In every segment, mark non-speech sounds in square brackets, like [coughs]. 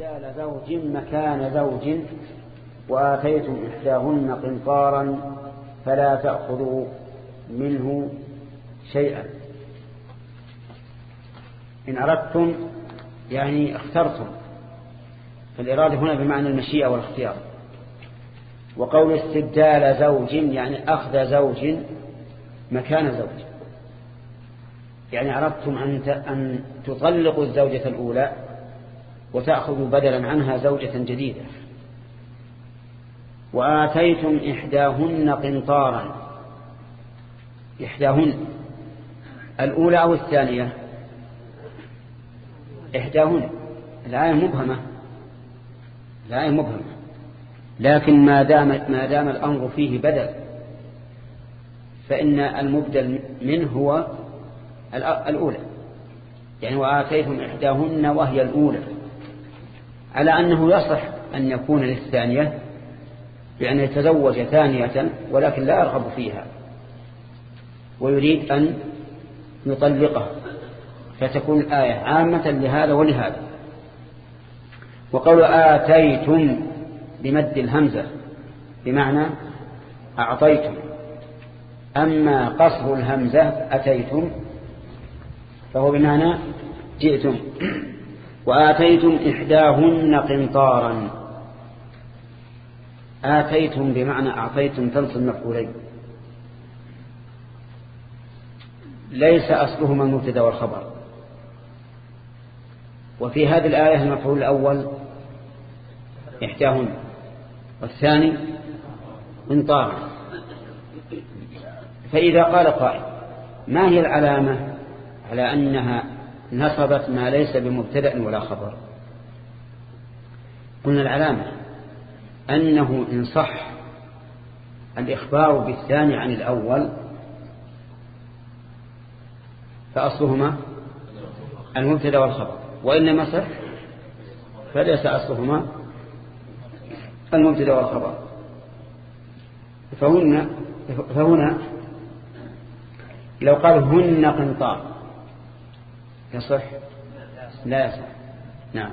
جال زوج مكان زوج وآتيتم إحداهن قنطارا فلا تأخذوا منه شيئا. إن أردتم يعني اخترتم. فالإرادة هنا بمعنى المشيئة والاختيار. وقول استبدال زوج يعني أخذ زوج مكان زوج. يعني أردتم أن تطلقوا الزوجة الأولى وتأخذوا بدلا عنها زوجة جديدة. وآتيتم إحداهن قنطارا. إحداهن. الأولى أو الثانية؟ إحداهن. الآية مبهمة. الآية مبهمة. لكن ما دام ما دام الأمر فيه بدل فإن المبدل منه هو الأولى. يعني وآتيتم إحداهن وهي الأولى. على أنه يصح أن يكون للثانية بأن يتزوج ثانية ولكن لا يرغب فيها ويريد أن يطلقها فتكون الآية عامة لهذا ولهذا. وقول آتيتم بمد الهمزة بمعنى أعطيتم. أما قصر الهمزة أتيتم فهو بمعنى جئتم. وآتيتم إحداهن قنطارا. آتيتم بمعنى أعطيتم تنصب مفعولين ليس أصلهما المبتدا والخبر. وفي هذه الآية المفعول الأول إحداهن والثاني قنطارا. فإذا قال قائل ما هي العلامة على أنها نصبت ما ليس بمبتدأ ولا خبر. قلنا العلامة أنه إن صح الإخبار بالثاني عن الأول فأصلهما المبتدأ والخبر وإنما صح فليس أصلهما المبتدأ والخبر. فهن فهنا لو قال هن قنطار يصح؟ لا يصح. نعم.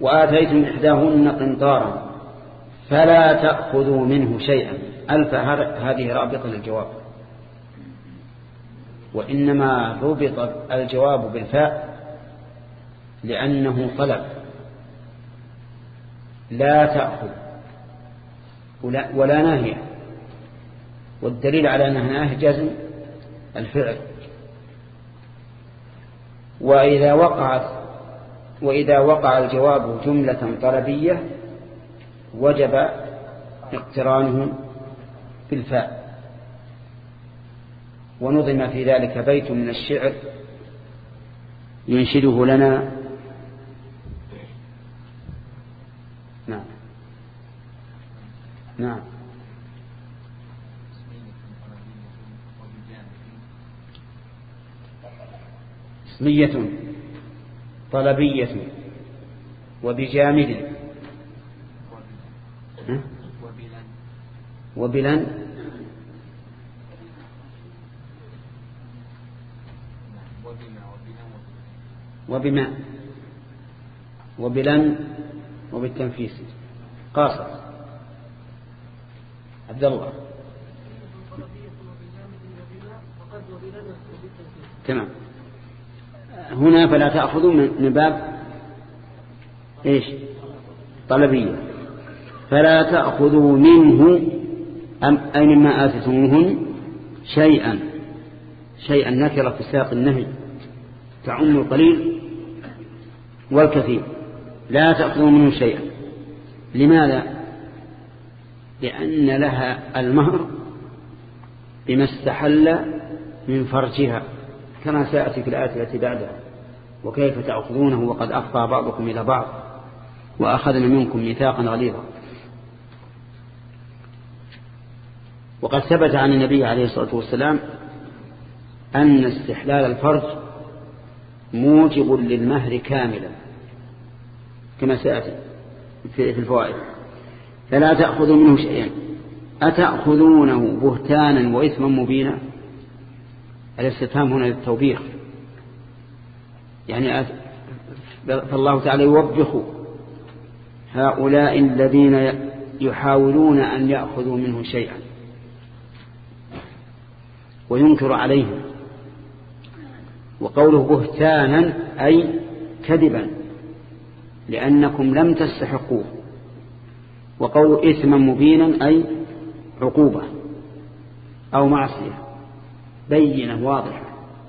وآتيتم إحداهن قنطارا فلا تأخذوا منه شيئا. ألف هذه رابطة للجواب. وإنما ربط الجواب بالفاء لأنه طلب. لا تأخذ. ولا, ولا ناهية. والدليل على أنها ناهية جزم الفعل. وإذا وقعت وإذا وقع الجواب جملة طلبية وجب اقترانه بالفاء. ونظم في ذلك بيت من الشعر ينشده لنا. نعم. نعم. اسمية طلبية وبجامد. وبلن. وبما. وبلن وبالتنفيس. قاصر. عبد الله. تمام. هنا فلا تأخذوا من باب إيش؟ طلبية. فلا تأخذوا منه أم أي مما آتتموهن شيئا. شيئا نكر في ساق النهي. تعم القليل والكثير. لا تأخذوا منه شيئا. لماذا؟ لأن لها المهر بما استحل من فرجها كما سيأتي في الآية التي بعدها. وكيف تأخذونه وقد أفضى بعضكم إلى بعض وأخذنا منكم ميثاقا غليظا. وقد ثبت عن النبي عليه الصلاة والسلام أن استحلال الفرج موجب للمهر كاملا كما سيأتي في الفوائد. فلا تأخذوا منه شيئا. أتأخذونه بهتانا وإثما مبينا؟ الاستفهام هنا للتوبيخ. يعني فالله تعالى يوبخ هؤلاء الذين يحاولون أن يأخذوا منه شيئا وينكر عليهم وقوله بهتانا أي كذبا لأنكم لم تستحقوه وقول إثما مبينا أي عقوبة أو معصية بينة واضحة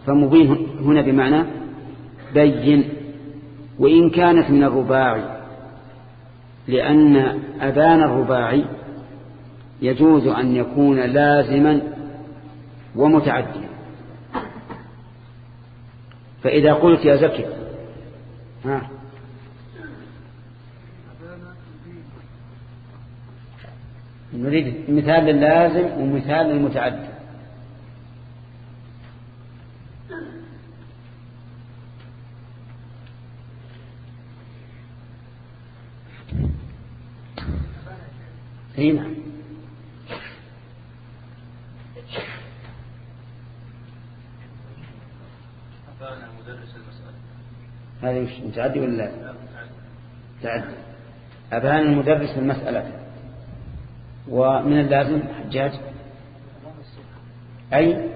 فمبين هنا بمعنى بين وإن كانت من الرباعي لأن أبان الرباعي يجوز أن يكون لازما ومتعديا فإذا قلت يا زكي ها؟ نريد مثال للازم ومثال للمتعدي هنا. هذا مش متعدي ولا لا؟ تعدي أبان المدرس المسألة. ومن اللازم حجاج؟ أي؟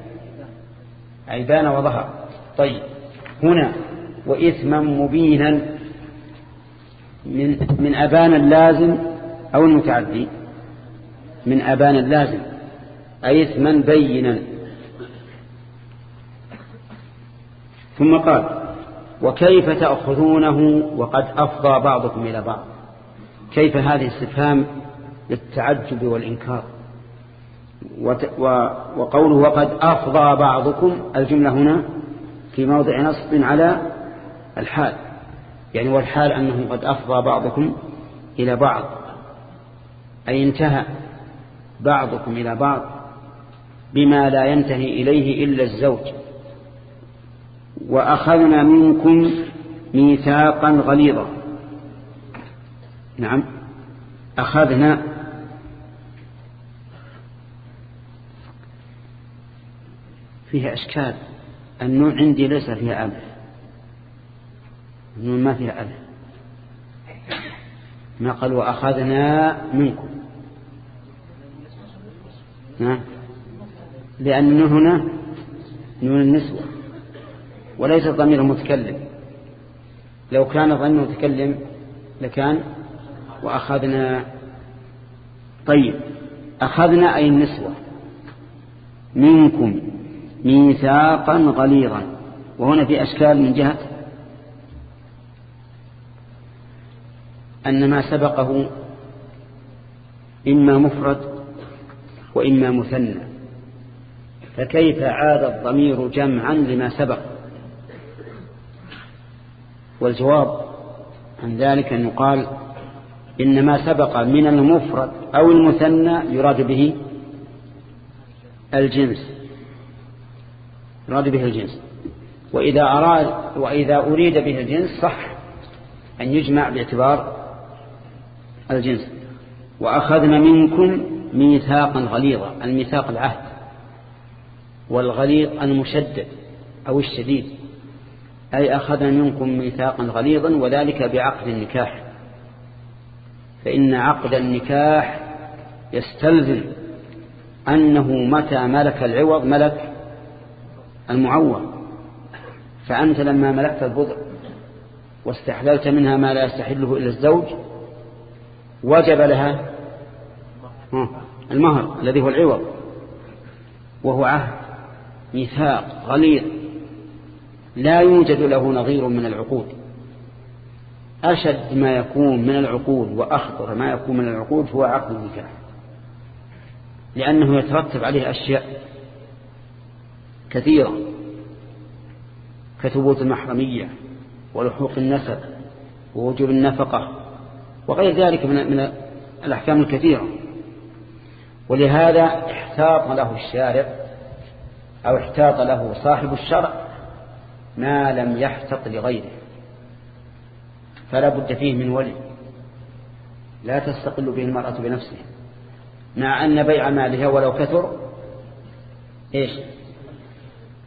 أي بان وظهر. طيب. هنا. وإثما مبينا. من من أبان اللازم أو المتعدي. من أبان اللازم. أي إثما بينا. ثم قال وكيف تأخذونه وقد أفضى بعضكم إلى بعض؟ كيف هذه استفهام للتعجب والإنكار؟ وقوله وقد أفضى بعضكم الجملة هنا في موضع نصب على الحال. يعني والحال أنه قد أفضى بعضكم إلى بعض. أي انتهى. بعضكم إلى بعض بما لا ينتهي إليه إلا الزوج وأخذنا منكم ميثاقا غليظا. نعم. أخذنا فيها أشكال. النون عندي ليس فيها ألف. النون ما فيها ألف. ما قال وأخذنا منكم. نعم. لأن هنا نون النسوة وليس ضمير المتكلم. لو كان ضمير المتكلم لكان وأخذنا طيب أخذنا أي النسوة. منكم ميثاقا غليظا. وهنا في أشكال من جهة أن ما سبقه إما مفرد وإما مثنى. فكيف عاد الضمير جمعا لما سبق؟ والجواب عن ذلك أن يقال إن ما سبق من المفرد أو المثنى يراد به الجنس. يراد به الجنس. وإذا أراد وإذا أريد به الجنس صح أن يجمع باعتبار الجنس. وأخذنا منكم ميثاقا غليظا الميثاق العهد والغليظ المشدد أو الشديد. أي أخذنا منكم ميثاقا غليظا وذلك بعقد النكاح. فإن عقد النكاح يستلزم أنه متى ملك العوض ملك المعوض. فأنت لما ملكت البضع واستحللت منها ما لا يستحله إلا الزوج وجب لها المهر الذي هو العوض وهو عهد ميثاق غليظ لا يوجد له نظير من العقود. أشد ما يكون من العقود وأخطر ما يكون من العقود هو عقد النكاح لأنه يترتب عليه أشياء كثيرة كثبوت المحرمية ولحوق النسب ووجوب النفقة وغير ذلك من الأحكام الكثيرة. ولهذا احتاط له الشارع أو احتاط له صاحب الشرع ما لم يحتط لغيره فلا بد فيه من ولي لا تستقل به المرأة بنفسها مع أن بيع مالها ولو كثر إيش؟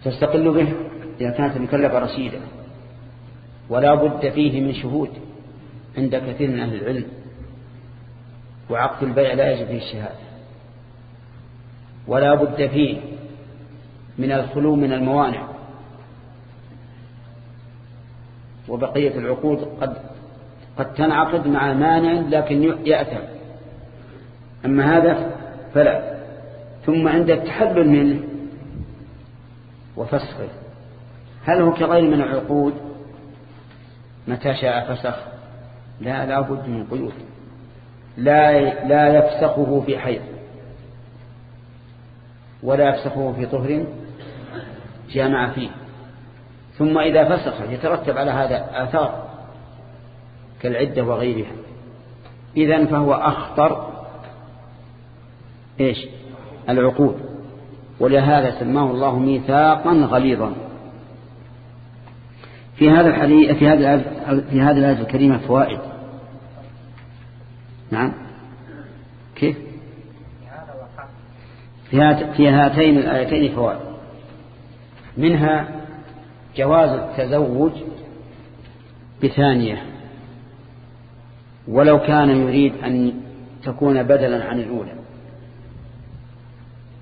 تستقل به إذا كانت المكلفة رشيدة ولا بد فيه من شهود عند كثير من أهل العلم وعقد البيع لا يجب فيه الشهادة. ولا بد فيه من الخلو من الموانع. وبقية العقود قد قد تنعقد مع مانع لكن يأثم. أما هذا فلا. ثم عند التحلل منه وفسخه. هل هو كغير من العقود؟ متى شاء فسخ؟ لا لا بد من قيود. لا لا يفسخه في حيض. ولا يفسخه في طهر جامع فيه. ثم إذا فسخ يترتب على هذا آثار كالعدة وغيرها. إذن فهو أخطر إيش؟ العقود ولهذا سماه الله ميثاقا غليظا. في هذا الحديث في هذا في هذه الآية الكريمة فوائد. نعم. كيف؟ في هاتين الآيتين فوائد. منها جواز التزوج بثانية. ولو كان يريد أن تكون بدلا عن الأولى.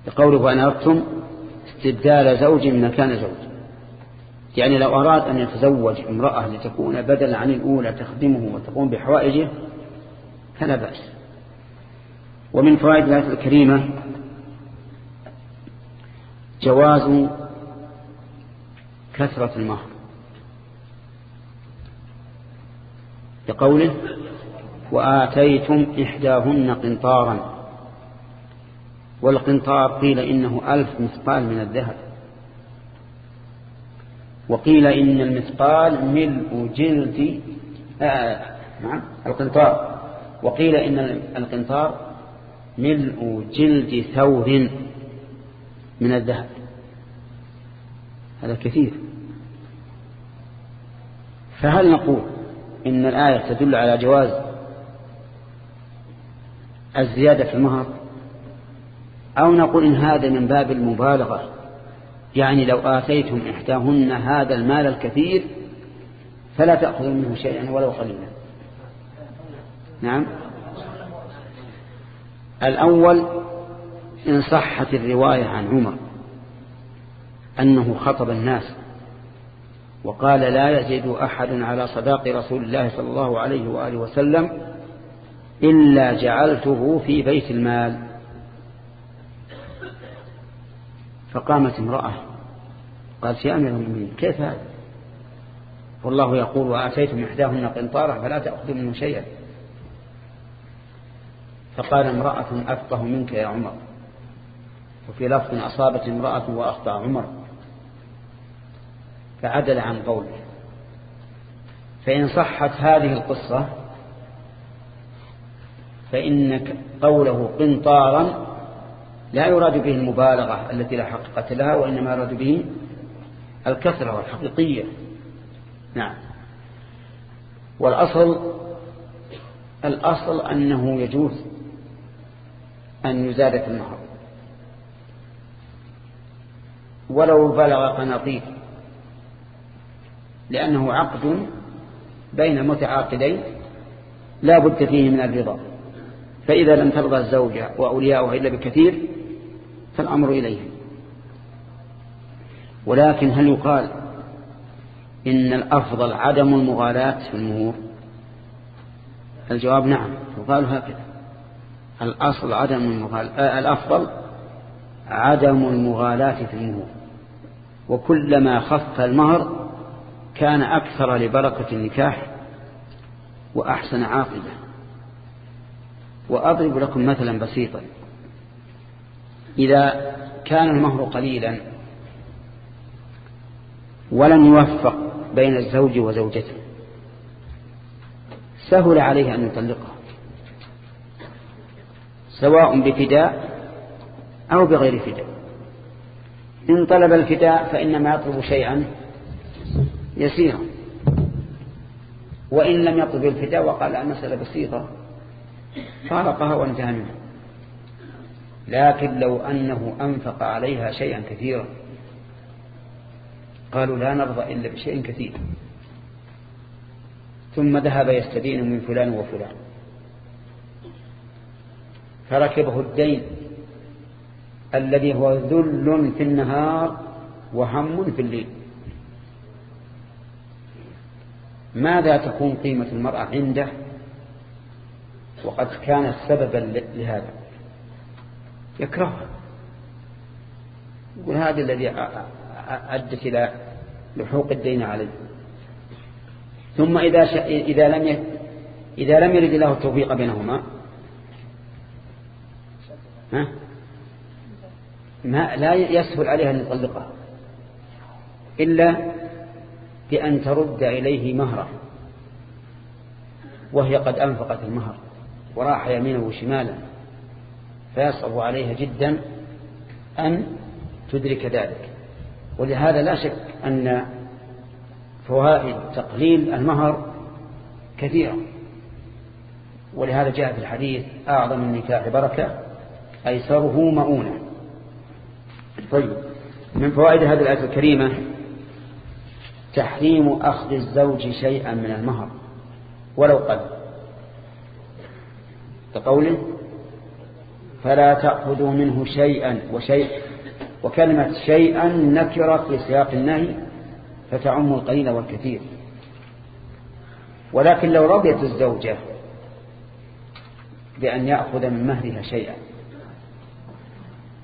بقوله وأن أردتم استبدال زوج مكان زوج. يعني لو أراد أن يتزوج امرأة لتكون بدلا عن الأولى تخدمه وتقوم بحوائجه فلا بأس. ومن فوائد الآية الكريمة جواز كثرة المهر. بقوله وآتيتم إحداهن قنطارا. والقنطار قيل إنه ألف مثقال من الذهب. وقيل إن المثقال ملء جلد آه نعم القنطار. وقيل إن القنطار ملء جلد ثور. من الذهب. هذا كثير. فهل نقول إن الآية تدل على جواز الزيادة في المهر؟ أو نقول إن هذا من باب المبالغة؟ يعني لو آتيتم إحداهن هذا المال الكثير فلا تأخذوا منه شيئا ولو قليلا. نعم. الأول إن صحت الرواية عن عمر أنه خطب الناس وقال لا يزيد أحد على صداق رسول الله صلى الله عليه وآله وسلم إلا جعلته في بيت المال. فقامت امرأة قالت يا أمير المؤمنين كيف هذا؟ والله يقول وآتيتم إحداهن قنطارا فلا تأخذوا منه شيئا. فقال امرأة أفقه منك يا عمر. وفي لفظ أصابت امرأة وأخطأ عمر فعدل عن قوله. فإن صحت هذه القصة فإن قوله قنطارا لا يراد به المبالغة التي لا حقيقة لها وإنما يراد به الكثرة والحقيقية. نعم. والأصل الأصل أنه يجوز أن يزاد في النهر. ولو بلغ قناطير. لأنه عقد بين متعاقدين لا بد فيه من الرضا. فإذا لم ترضى الزوجة وأولياؤها إلا بكثير فالأمر إليهم. ولكن هل يقال إن الأفضل عدم المغالاة في المهور؟ الجواب نعم يقال هكذا. الأصل عدم المغالاة آه، الأفضل عدم المغالاة في المهور. وكلما خف المهر كان أكثر لبركة النكاح وأحسن عاقبة. وأضرب لكم مثلا بسيطا. إذا كان المهر قليلا ولم يوفق بين الزوج وزوجته سهل عليه أن يطلقها سواء بفداء أو بغير فداء. إن طلب الفداء فإنما يطلب شيئا يسيرا. وإن لم يطلب الفداء وقال المسألة بسيطة فارقها وانتهى منها. لكن لو أنه أنفق عليها شيئا كثيرا قالوا لا نرضى إلا بشيء كثير. ثم ذهب يستدين من فلان وفلان. فركبه الدين. الذي هو ذل في النهار وهم في الليل. ماذا تكون قيمة المرأة عنده؟ وقد كانت سببا لهذا. يكرهها. يقول هذا الذي أدت إلى لحوق الدين عليه. ثم إذا إذا لم إذا لم يرد الله التوفيق بينهما ها؟ ما لا يسهل عليها أن يطلقها. إلا بأن ترد إليه مهرة وهي قد أنفقت المهر وراح يمينه وشمالا فيصعب عليها جدا أن تدرك ذلك. ولهذا لا شك أن فوائد تقليل المهر كثيرة. ولهذا جاء في الحديث أعظم النكاح بركة أيسره مؤونة. طيب. من فوائد هذه الآية الكريمة تحريم أخذ الزوج شيئا من المهر ولو قل. كقوله فلا تأخذوا منه شيئا وشيء وكلمة شيئا نكرة في سياق النهي فتعم القليل والكثير. ولكن لو رضيت الزوجة بأن يأخذ من مهرها شيئا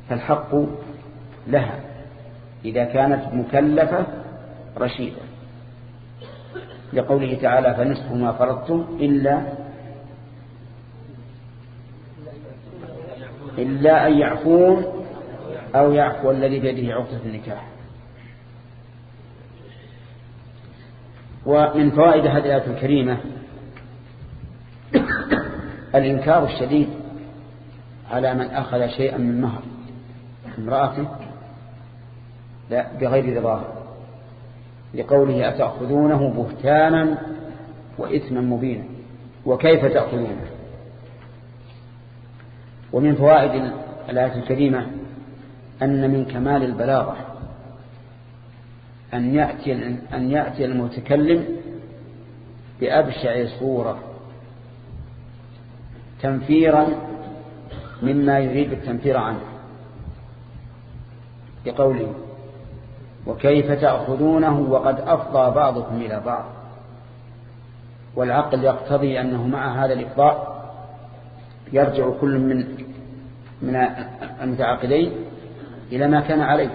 فالحق لها إذا كانت مكلفة رشيدة. لقوله تعالى فنصف ما فرضتم إلا إلا أن يعفون أو يعفو الذي بيده عقدة النكاح. ومن فوائد هذه الآية الكريمة الإنكار الشديد على من أخذ شيئا من مهر امرأته لا بغير رضاه. لقوله أتأخذونه بهتانا وإثما مبينا وكيف تأخذونه؟ ومن فوائد الآية الكريمة أن من كمال البلاغة أن يأتي, أن يأتي المتكلم بأبشع صورة تنفيرا مما يريد التنفير عنه. بقوله وكيف تأخذونه وقد أفضى بعضكم إلى بعض. والعقل يقتضي أنه مع هذا الإفضاء يرجع كل من من المتعاقدين إلى ما كان عليه.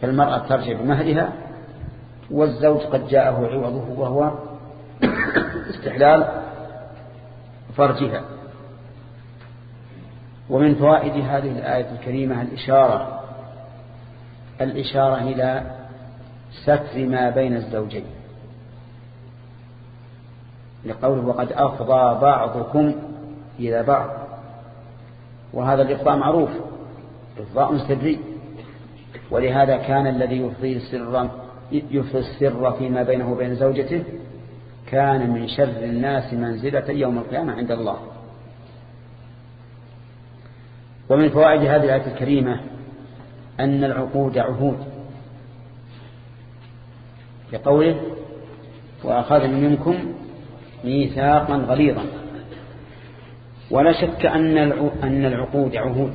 فالمرأة ترجع بمهرها والزوج قد جاءه عوضه وهو استحلال فرجها. ومن فوائد هذه الآية الكريمة الإشارة الإشارة إلى ستر ما بين الزوجين. لقوله وقد أفضى بعضكم إلى بعض. وهذا الإفضاء معروف إفضاء سري. ولهذا كان الذي يفضي السر يفضي السر فيما بينه وبين زوجته كان من شر الناس منزلة يوم القيامة عند الله. ومن فوائد هذه الآية الكريمة أن العقود عهود. لقوله وأخذ منكم ميثاقا غليظا. ولا شك أن العقود عهود.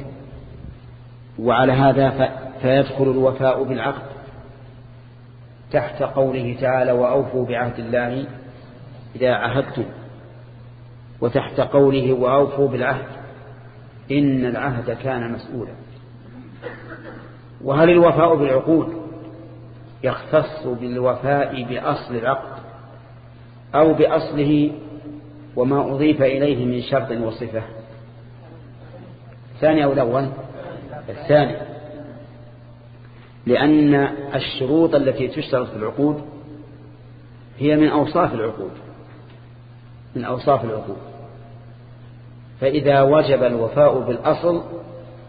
وعلى هذا فيدخل الوفاء بالعقد. تحت قوله تعالى وأوفوا بعهد الله إذا عهدتم وتحت قوله وأوفوا بالعهد. إن العهد كان مسؤولا. وهل الوفاء بالعقود يختص بالوفاء بأصل العقد أو بأصله وما أضيف إليه من شرط وصفة؟ الثاني أو الأول؟ الثاني. لأن الشروط التي تشترط في العقود هي من أوصاف العقود. من أوصاف العقود. فإذا وجب الوفاء بالأصل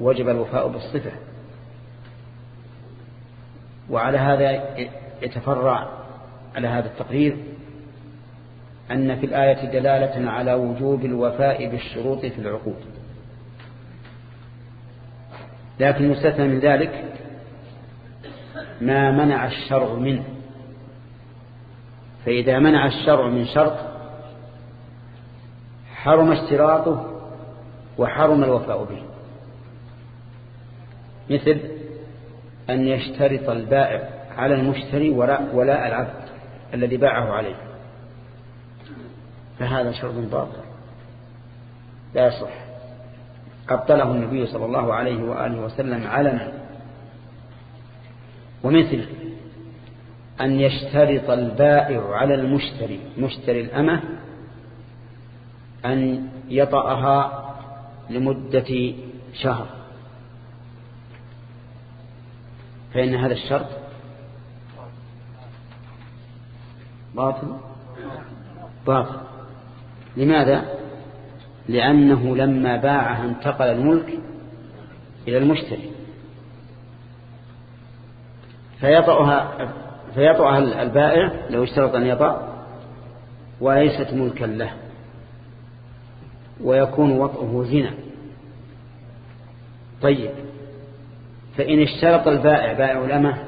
وجب الوفاء بالصفة. وعلى هذا يتفرع على هذا التقرير أن في الآية دلالة على وجوب الوفاء بالشروط في العقود. لكن مستثنى من ذلك ما منع الشرع منه. فإذا منع الشرع من شرط حرم اشتراطه وحرم الوفاء به. مثل أن يشترط البائع على المشتري ولاء العبد الذي باعه عليه. فهذا شرط باطل. لا يصح. أبطله النبي صلى الله عليه وآله وسلم علنا. ومثل أن يشترط البائع على المشتري مشتري الأمة أن يطأها لمدة شهر. فإن هذا الشرط باطل؟ باطل. لماذا؟ لأنه لما باعها انتقل الملك إلى المشتري. فيطأها فيطأها البائع لو اشترط أن يطأ وليست ملكا له. ويكون وطئه زنا. طيب. فإن اشترط البائع بائع الأمة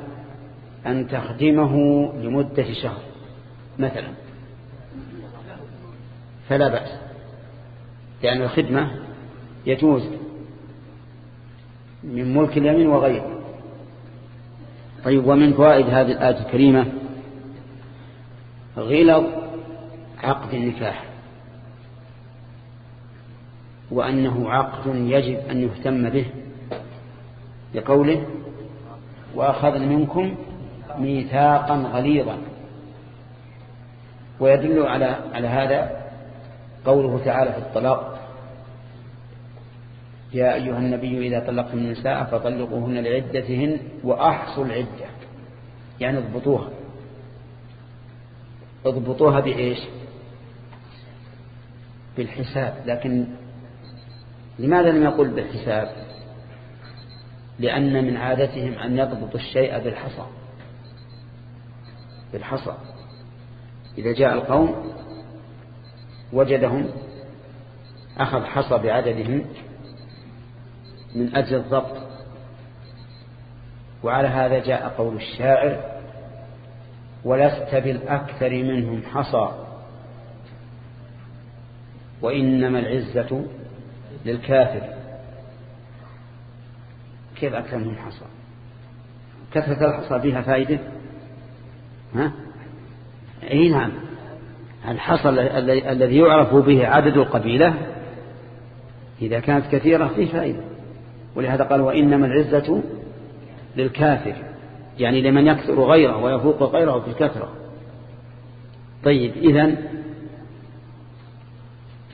أن تخدمه لمدة شهر مثلا. فلا بأس لأن الخدمة يجوز من ملك اليمين وغيره. طيب ومن فوائد هذه الآية الكريمة؟ غلظ عقد النكاح. وأنه عقد يجب أن يهتم به لقوله وأخذ منكم ميثاقا غليظا. ويدل على على هذا قوله تعالى في الطلاق يا أيها النبي إذا طلقتم النساء فطلقوهن لعدتهن وأحصوا العدة. يعني اضبطوها. اضبطوها بإيش؟ بالحساب. لكن لماذا لم يقل بالحساب؟ لأن من عادتهم أن يضبطوا الشيء بالحصى. بالحصى. إذا جاء القوم وجدهم أخذ حصى بعددهم من أجل الضبط. وعلى هذا جاء قول الشاعر ولست بالأكثر منهم حصى. وإنما العزة للكافر. كيف أكثر منهم حصى كثرة الحصى فيها فائدة؟ ها؟ إي نعم. الحصى الذي يعرف به عدد القبيلة إذا كانت كثيرة فيه فائدة. ولهذا قال وإنما العزة للكافر. يعني لمن يكثر غيره ويفوق غيره في الكثرة. طيب إذن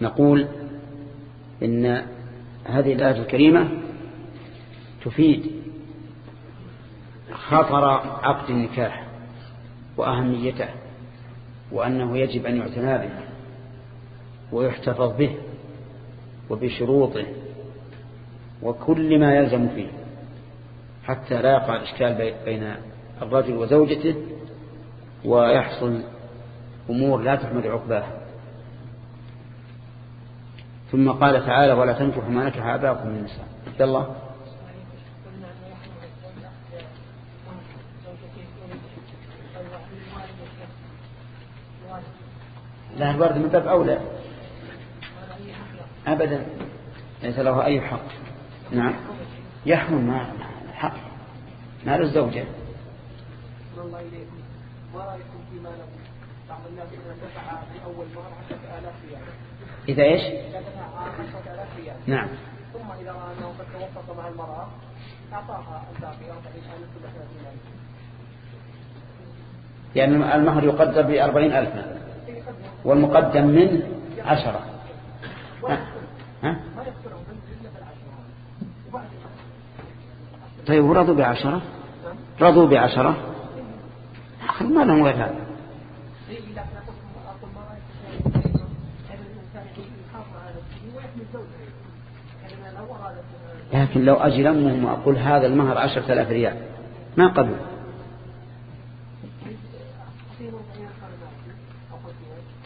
نقول إن هذه الآية الكريمة تفيد خطر عقد النكاح وأهميته وأنه يجب أن يعتنى به ويحتفظ به وبشروطه وكل ما يلزم فيه حتى لا يقع الإشكال بين الرجل وزوجته ويحصل أمور لا تحمد عقباه. ثم قال تعالى ولا تنكحوا ما نكح آباؤكم من النساء. الله لا الورد من باب أولى. أبدا ليس له أي حق. نعم. يحمل ما حق مال الزوجة. الله إليكم. ما رأيكم فيما بعض الناس إذا دفع في أول مهر عشرة آلاف ريال. إذا إيش؟ إذا دفع عشرة آلاف ريال. نعم. ثم إذا رأى أنه قد توسط مع المرأة أعطاها الباقي ألف كل ثلاثين ألف يعني المهر يقدر بأربعين ألف مثلا. والمقدم منه عشرة. ها؟ ها؟ طيب ورضوا بعشرة؟ رضوا بعشرة؟ ما لهم هذا. لكن لو أجل أمهم وأقول هذا المهر عشرة آلاف ريال ما قبل.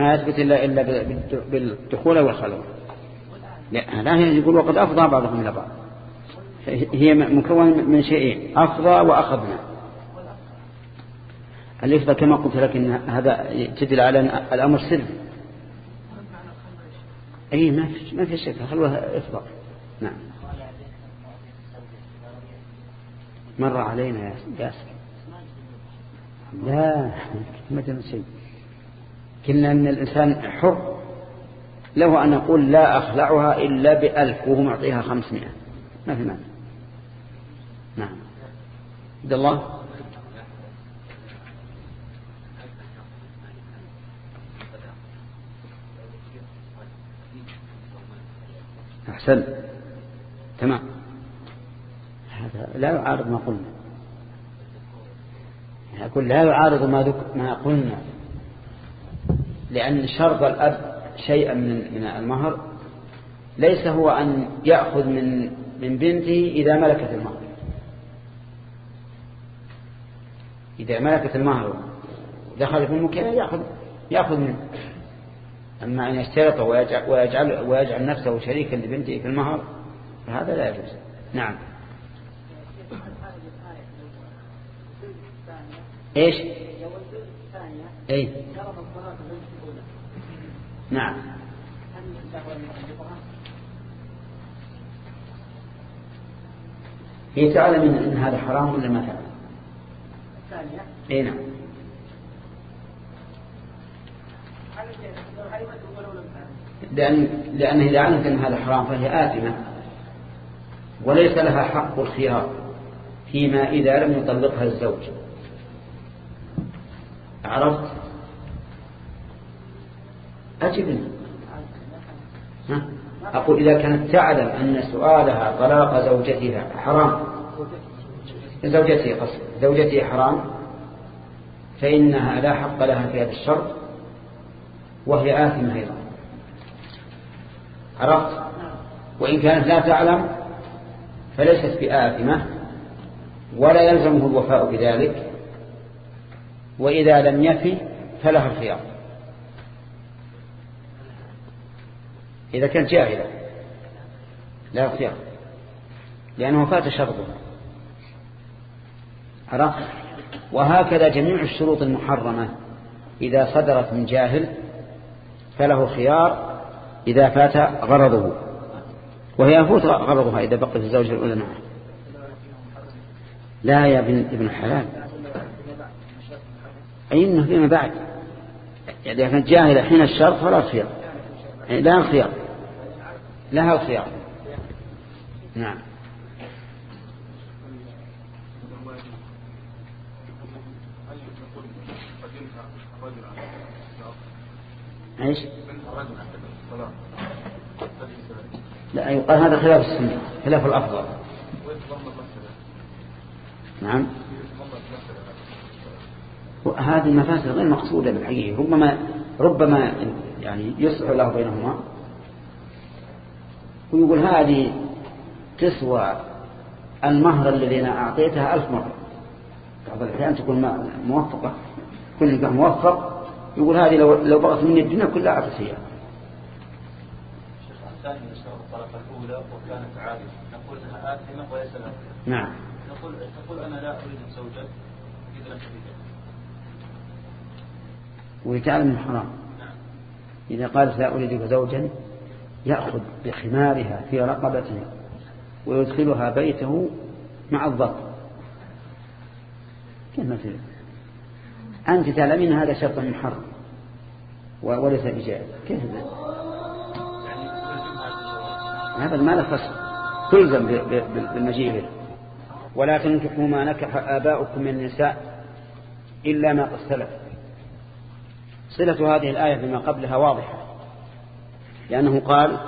ما يثبت إلا إلا بالدخول والخلوة لا لا يقول وقد أفضى بعضهم إلى بعض. هي مكون من شيئين أفضى وأخذنا. الإفضى كما قلت لك إن هذا تدل على الأمر سر. أي ما في ما في شك خلوة إفضى. نعم. مر علينا يا ياسر. لا ما شيء كنا أن الإنسان حر. له أن يقول لا أخلعها إلا بألف وهو معطيها خمسمائة. ما في معنى نعم. عبد الله؟ أحسن. تمام. هذا لا يعارض ما قلنا. أقول لا يعارض ما, ما قلنا. لأن شرط الأب شيئا من من المهر ليس هو أن يأخذ من من بنته إذا ملكت المهر. إذا ملكت المهر ودخل في المكان يأخذ يأخذ منه. أما أن يشترط ويجعل, ويجعل, ويجعل نفسه شريكا لبنته في المهر فهذا لا يجوز. نعم. إيش؟ اي نعم. هي تعلم إن هذا حرام ولا ما تعلم إي نعم. لأن لأن إذا علمت أن هذا حرام فهي آثمة. وليس لها حق الخيار فيما إذا لم يطلقها الزوج. عرفت؟ أجبني أقول إذا كانت تعلم أن سؤالها طلاق زوجتها حرام. زوجتي قصد. زوجتي حرام. فإنها لا حق لها في هذا الشرط. وهي آثمة أيضا. عرفت؟ وإن كانت لا تعلم فليست بآثمة ولا يلزمه الوفاء بذلك. وإذا لم يفي فلها الخيار. إذا كانت جاهلة. لا خيار لأنه فات شرطها. عرفت؟ وهكذا جميع الشروط المحرمة. إذا صدرت من جاهل فله خيار إذا فات غرضه. وهي يفوت غرضها إذا في الزوجة الأولى معه لا يا ابن ابن الحلال. أي إنه فيما بعد. يعني إذا كانت جاهلة حين الشرط فلا خيار يعني لا الخيار لها الخيار نعم. إيش؟ لا يقال هذا خلاف السنة خلاف الأفضل. نعم. هذه المفاسد غير مقصودة بالحقيقة ربما ربما يعني يصلح له بينهما. ويقول هذه تسوى المهر الذي أنا أعطيتها ألف مرة. بعض الأحيان تكون موفقة. كل نكاح موفق يقول هذه لو لو بغت مني الدنيا كلها أعطيتها إياها الثاني الطلقة الأولى وكانت عارفة نقول أنها آثمة وليس لها. نعم. نقول تقول أنا لا أريد زوجا إذا لم ويتعلم الحرام نعم. إذا قالت لا أريدك زوجا يأخذ بخمارها في رقبته ويدخلها بيته مع كيف مثل أنت تعلمين هذا شرط محرم وليس بجائز. كيف هذا ما له فصل تلزم بالمجيء به ولا تنكحوا ما نكح آباؤكم من النساء إلا ما قد سلف. صلة هذه الآية بما قبلها واضحة. لأنه قال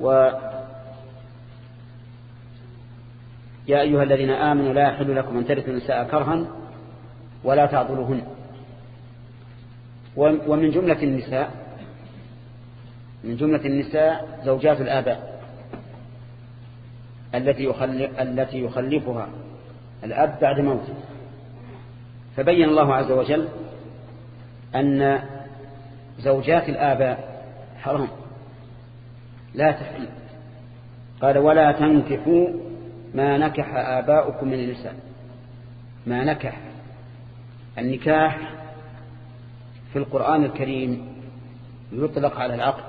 و يا أيها الذين آمنوا لا يحل لكم أن ترثوا النساء كرها ولا تعضلوهن. ومن جملة النساء من جملة النساء زوجات الآباء التي التي يخلفها الأب بعد موته. فبين الله عز وجل أن زوجات الآباء. حرام. لا تحل. قال ولا تنكحوا ما نكح آباؤكم من النساء. ما نكح. النكاح في القرآن الكريم يطلق على العقد.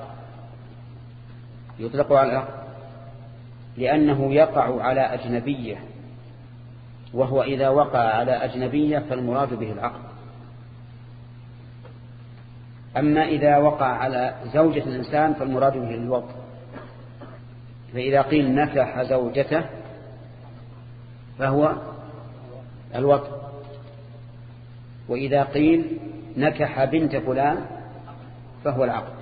يطلق على العقد. لأنه يقع على أجنبية. وهو إذا وقع على أجنبية فالمراد به العقد. أما إذا وقع على زوجة الإنسان فالمراد به الوضع. فإذا قيل نكح زوجته فهو الوضع. وإذا قيل نكح بنت فلان فهو العقد.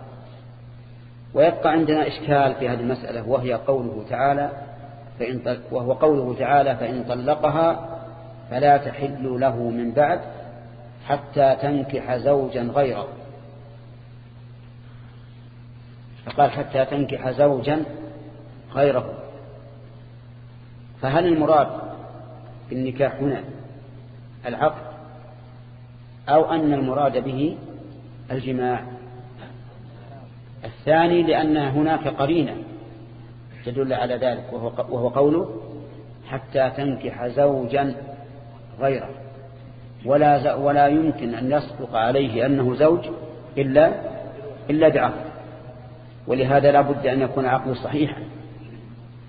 ويبقى عندنا إشكال في هذه المسألة وهي قوله تعالى فإن وهو قوله تعالى فإن طلقها فلا تحل له من بعد حتى تنكح زوجا غيره. فقال حتى تنكح زوجا غيره فهل المراد بالنكاح هنا العقد أو أن المراد به الجماع؟ الثاني لأن هناك قرينة تدل على ذلك وهو, قوله حتى تنكح زوجا غيره. ولا, ولا يمكن أن يصدق عليه أنه زوج إلا, إلا بعقد. ولهذا لا بد أن يكون عقله صحيحا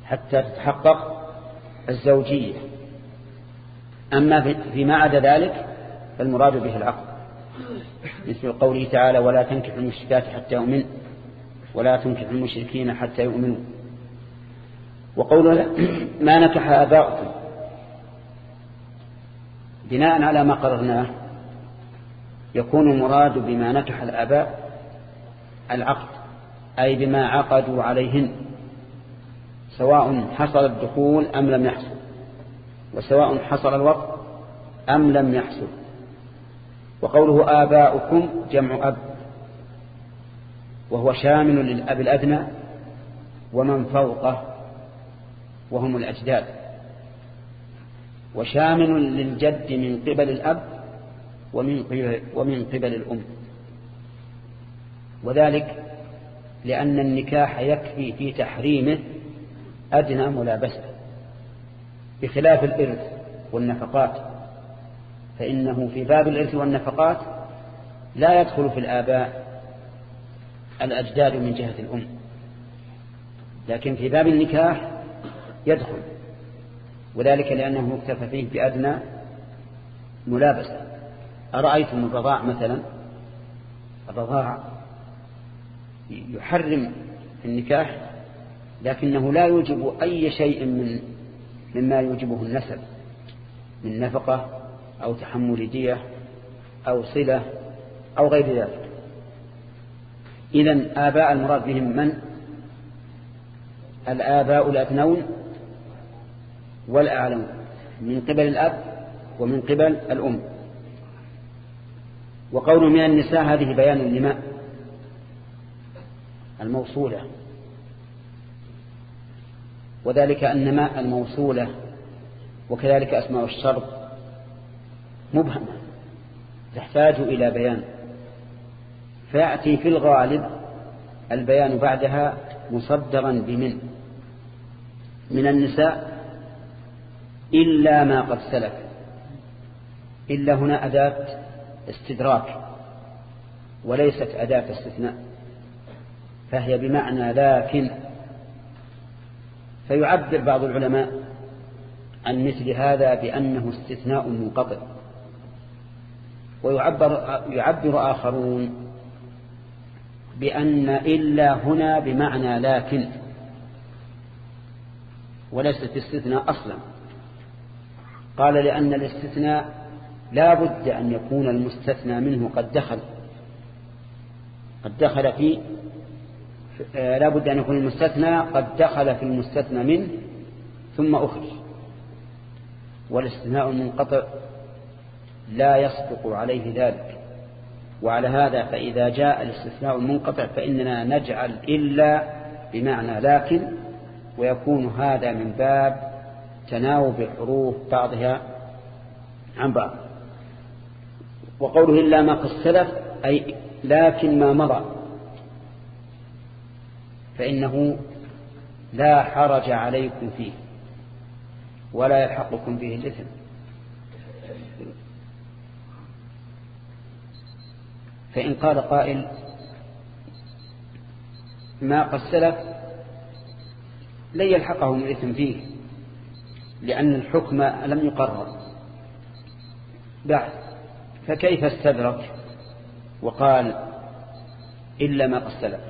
حتى تتحقق الزوجية. أما فيما عدا ذلك فالمراد به العقل. مثل قوله تعالى ولا تنكح المشركات حتى يؤمن ولا تنكح المشركين حتى يؤمنوا. وقوله [clears throat] ما نكح آباؤكم. بناء على ما قررناه يكون المراد بما نكح الآباء العقد أي بما عقدوا عليهن سواء حصل الدخول أم لم يحصل وسواء حصل الوقت أم لم يحصل. وقوله آباؤكم جمع أب وهو شامل للأب الأدنى ومن فوقه وهم الأجداد. وشامل للجد من قبل الأب ومن قبل, ومن قبل الأم. وذلك لأن النكاح يكفي في تحريمه أدنى ملابسة. بخلاف الإرث والنفقات فإنه في باب الإرث والنفقات لا يدخل في الآباء الأجداد من جهة الأم لكن في باب النكاح يدخل وذلك لأنه مكتفى فيه بأدنى ملابسة. أرأيتم الرضاع مثلا؟ الرضاع يحرم النكاح لكنه لا يوجب أي شيء من مما يوجبه النسب من نفقة أو تحمل دية أو صلة أو غير ذلك. إذن آباء المراد بهم من؟ الآباء الأثنون والأعلون من قبل الأب ومن قبل الأم. وقول من النساء هذه بيان لما؟ الموصولة. وذلك أن ماء الموصولة وكذلك أسماء الشرط مبهمة تحتاج إلى بيان. فيأتي في الغالب البيان بعدها مصدرا بمن؟ من النساء إلا ما قد سلف. إلا هنا أداة استدراك وليست أداة استثناء. فهي بمعنى لكن فيعبر بعض العلماء عن مثل هذا بأنه استثناء منقطع ويعبر يعبر آخرون بأن إلا هنا بمعنى لكن وليست استثناء أصلا. قال لأن الاستثناء لا بد أن يكون المستثنى منه قد دخل قد دخل في لا بد أن يكون المستثنى قد دخل في المستثنى منه ثم أخرج. والاستثناء المنقطع لا يصدق عليه ذلك. وعلى هذا فإذا جاء الاستثناء المنقطع فإننا نجعل إلا بمعنى لكن ويكون هذا من باب تناوب الحروف بعضها عن بعض. وقوله إلا ما قد سلف أي لكن ما مضى. فإنه لا حرج عليكم فيه ولا يلحقكم به الإثم. فإن قال قائل ما قد سلف لن يلحقهم الإثم فيه لأن الحكم لم يقرر. بعد فكيف استدرك؟ وقال إلا ما قد سلف.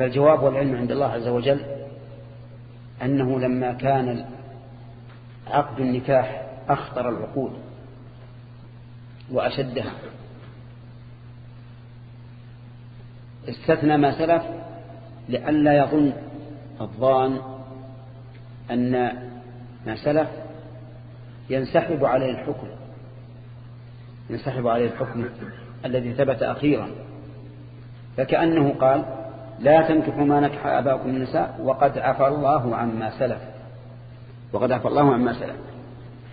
فالجواب والعلم عند الله عز وجل أنه لما كان عقد النكاح أخطر العقود وأشدها. استثنى ما سلف لئلا يظن الظان أن ما سلف ينسحب عليه الحكم ينسحب عليه الحكم الذي ثبت أخيرا فكأنه قال لا تنكحوا ما نكح آباؤكم النساء وقد عفى الله عما سلف. وقد عفى الله عما سلف.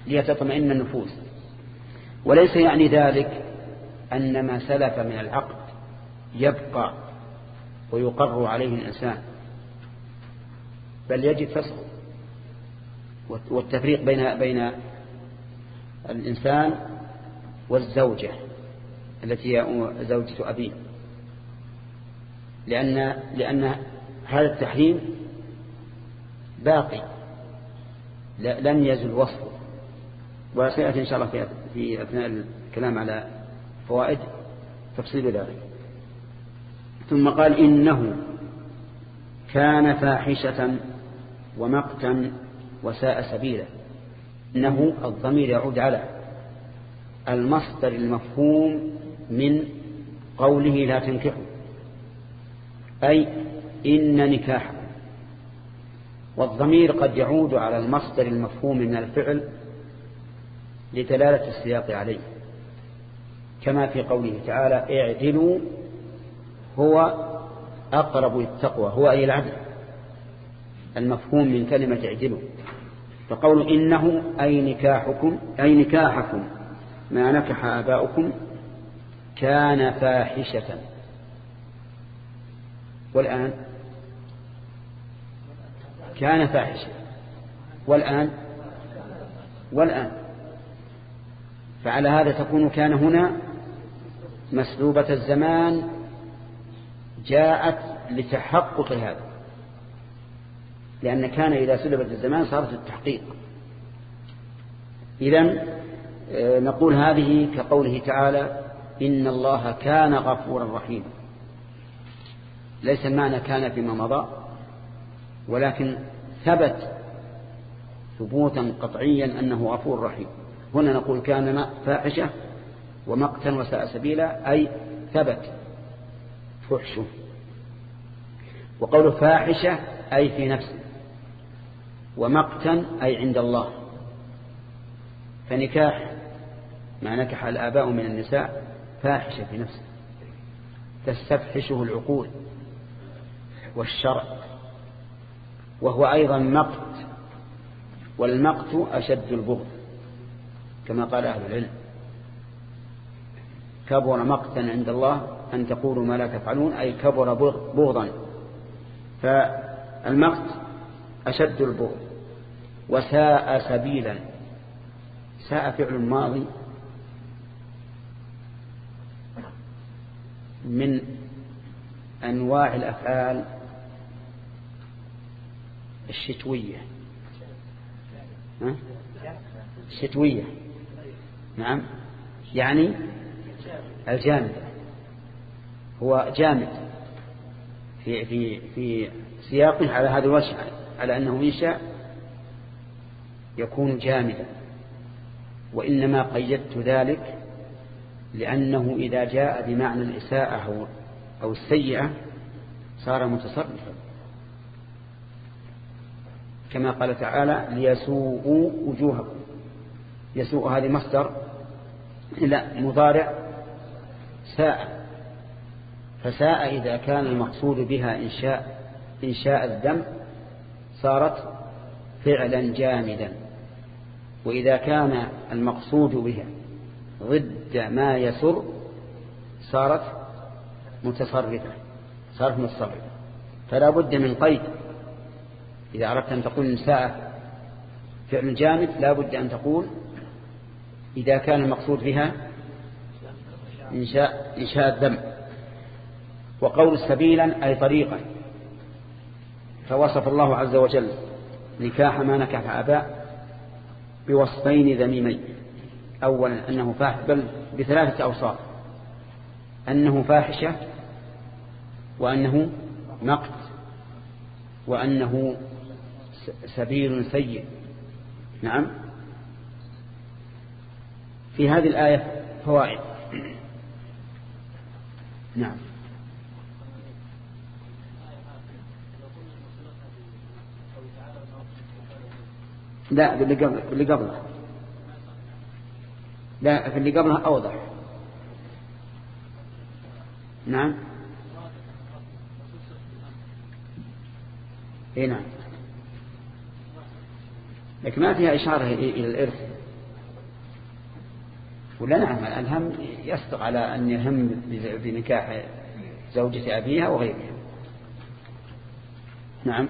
ليتطمئن النفوس. وليس يعني ذلك أن ما سلف من العقد يبقى ويقر عليه الإنسان. بل يجب فسخه والتفريق بين بين الإنسان والزوجة التي هي زوجة أبيه. لأن, لأن هذا التحريم باقي. لن يزل وصفه. وسيأتي إن شاء الله في, في أثناء الكلام على فوائد تفصيل ذلك ثم قال إنه كان فاحشة ومقتا وساء سبيلا. إنه الضمير يعود على المصدر المفهوم من قوله لا تنكحوا. أي إن نكاح والضمير قد يعود على المصدر المفهوم من الفعل لدلالة السياق عليه. كما في قوله تعالى اعدلوا هو أقرب للتقوى هو أي العدل المفهوم من كلمة اعدلوا. فقول إنه أي نكاحكم أي نكاحكم ما نكح آباؤكم كان فاحشة. والآن؟ كان فاحشة والآن؟ والآن. فعلى هذا تكون كان هنا مسلوبة الزمان جاءت لتحقق هذا. لأن كان إذا سلبت الزمان صارت التحقيق. إذن آه، نقول هذه كقوله تعالى إن الله كان غفورا رحيما. ليس المعنى كان فيما مضى ولكن ثبت ثبوتا قطعيا أنه غفور رحيم. هنا نقول كان فاحشة ومقتا وساء سبيلا أي ثبت فحشه. وقول فاحشة أي في نفسه. ومقتا أي عند الله. فنكاح ما نكح الآباء من النساء فاحشة في نفسه. تستفحشه العقول. والشرع وهو أيضا مقت والمقت أشد البغض كما قال أهل العلم. كبر مقتا عند الله أن تقولوا ما لا تفعلون أي كبر بغضا. فالمقت أشد البغض وساء سبيلا. ساء فعل ماضي من أنواع الأفعال الشتوية. الشتوية. نعم. يعني الجامد هو جامد. في في في سياقه على هذا الوجه على أنه إنشاء يكون جامدا. وإنما قيدت ذلك لأنه إذا جاء بمعنى الإساءة أو السيئة صار متصرفا. كما قال تعالى ليسوءوا وجوهكم. يسوء هذه مصدر لا مضارع ساء. فساء إذا كان المقصود بها إنشاء إنشاء الذنب صارت فعلا جامدا. وإذا كان المقصود بها ضد ما يسر صارت متصرفة صارت متصرفة. فلا بد من قيد. إذا أردت أن تقول النساء فعل جامد لا بد أن تقول إذا كان المقصود بها إنشاء, إنشاء الدم. وقول سبيلا أي طريقا. فوصف الله عز وجل نكاح ما نكح آباء بوصفين ذميمين. أولا أنه فاحش بل بثلاثة أوصاف. أنه فاحشة وأنه مقت وأنه سبيل سيء. نعم. في هذه الآية فوائد. نعم. لا اللي قبل اللي قبله. لا اللي قبلها أوضح. نعم. اي نعم. لكن ما فيها إشارة إلى الإرث. ولا نعم الهم يصدق على أن يهم بنكاح زوجة أبيها وغيرها. نعم.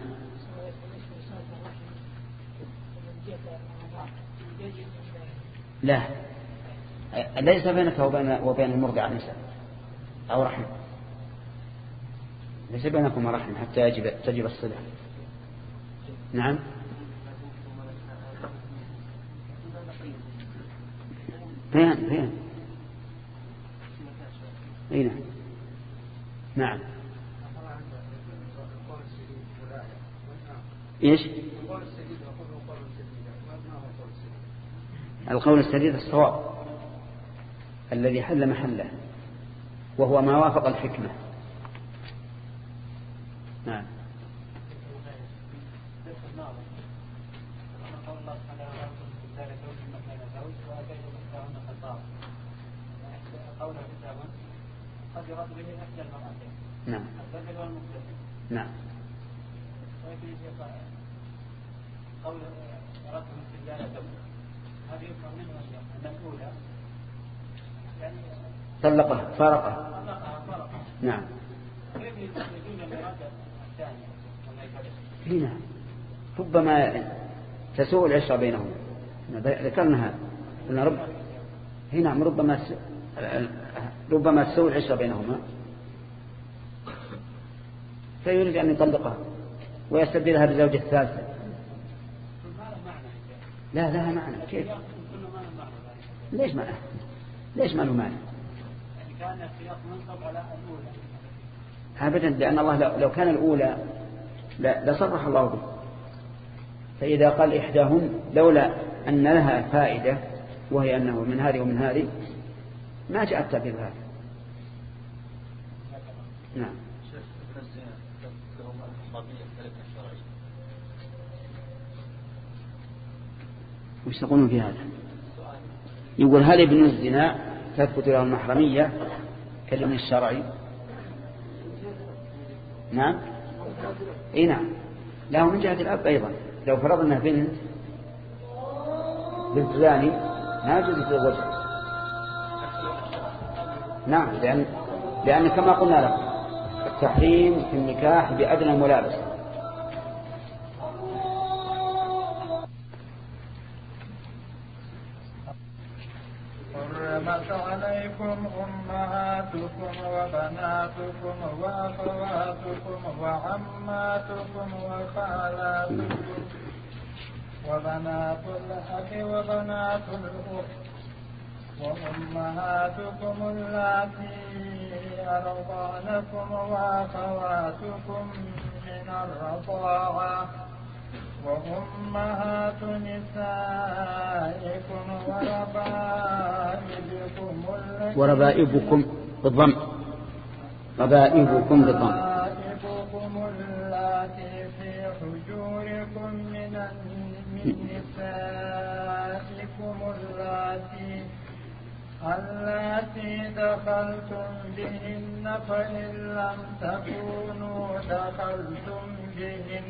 لا. ليس بينك وبين, وبين المرضع نساء أو رحم. ليس بينكم رحم حتى يجب تجب الصلة. نعم. فين؟ فين؟ إي نعم. نعم. إيش؟ القول السديد الصواب الذي حل محله وهو ما وافق الحكمة. نعم قد يراد به احدى المرأتين نعم الذكر والمكتسب نعم ويكون قول اردتم استبدال زوج هذه يفهم منه ان الاولى يعني طلقها فارقها طلقها فارقها نعم كيف يكون الاراده الثانية نعم ربما تسوء العشرة بينهم ذكرنا هذا. قلنا رب هنا نعم ربما ربما تسوي العشرة بينهما. فيريد أن يطلقها ويستبدلها بزوجة ثالثة لا لها معنى. كيف؟ ليش معنى ليش ما له معنى؟ أبدا لأن الله لو كان الأولى لصرح الله به. فإذا قال إحداهن لولا أن لها فائدة وهي أنه من هذه ومن هذه ما جاء التعبير هذا. نعم. وش تقولون في هذا؟ يقول هل ابن الزنا تثبت له المحرمية كالابن الشرعي؟ نعم. إي نعم. له من جهة الأب أيضا. لو فرضنا بنت بنت زاني ما يجوز يتزوجها نعم لأن, لأن كما قلنا لكم التحريم في النكاح بأدنى ملابسة. وأمهاتكم اللاتي أرضعنكم وأخواتكم من الرضاعة. وأمهات نسائكم وربائبكم وربائبكم بالضم. ربائبكم بالضم. اللاتي دخلتم بهن فإن لم تكونوا دخلتم بهن.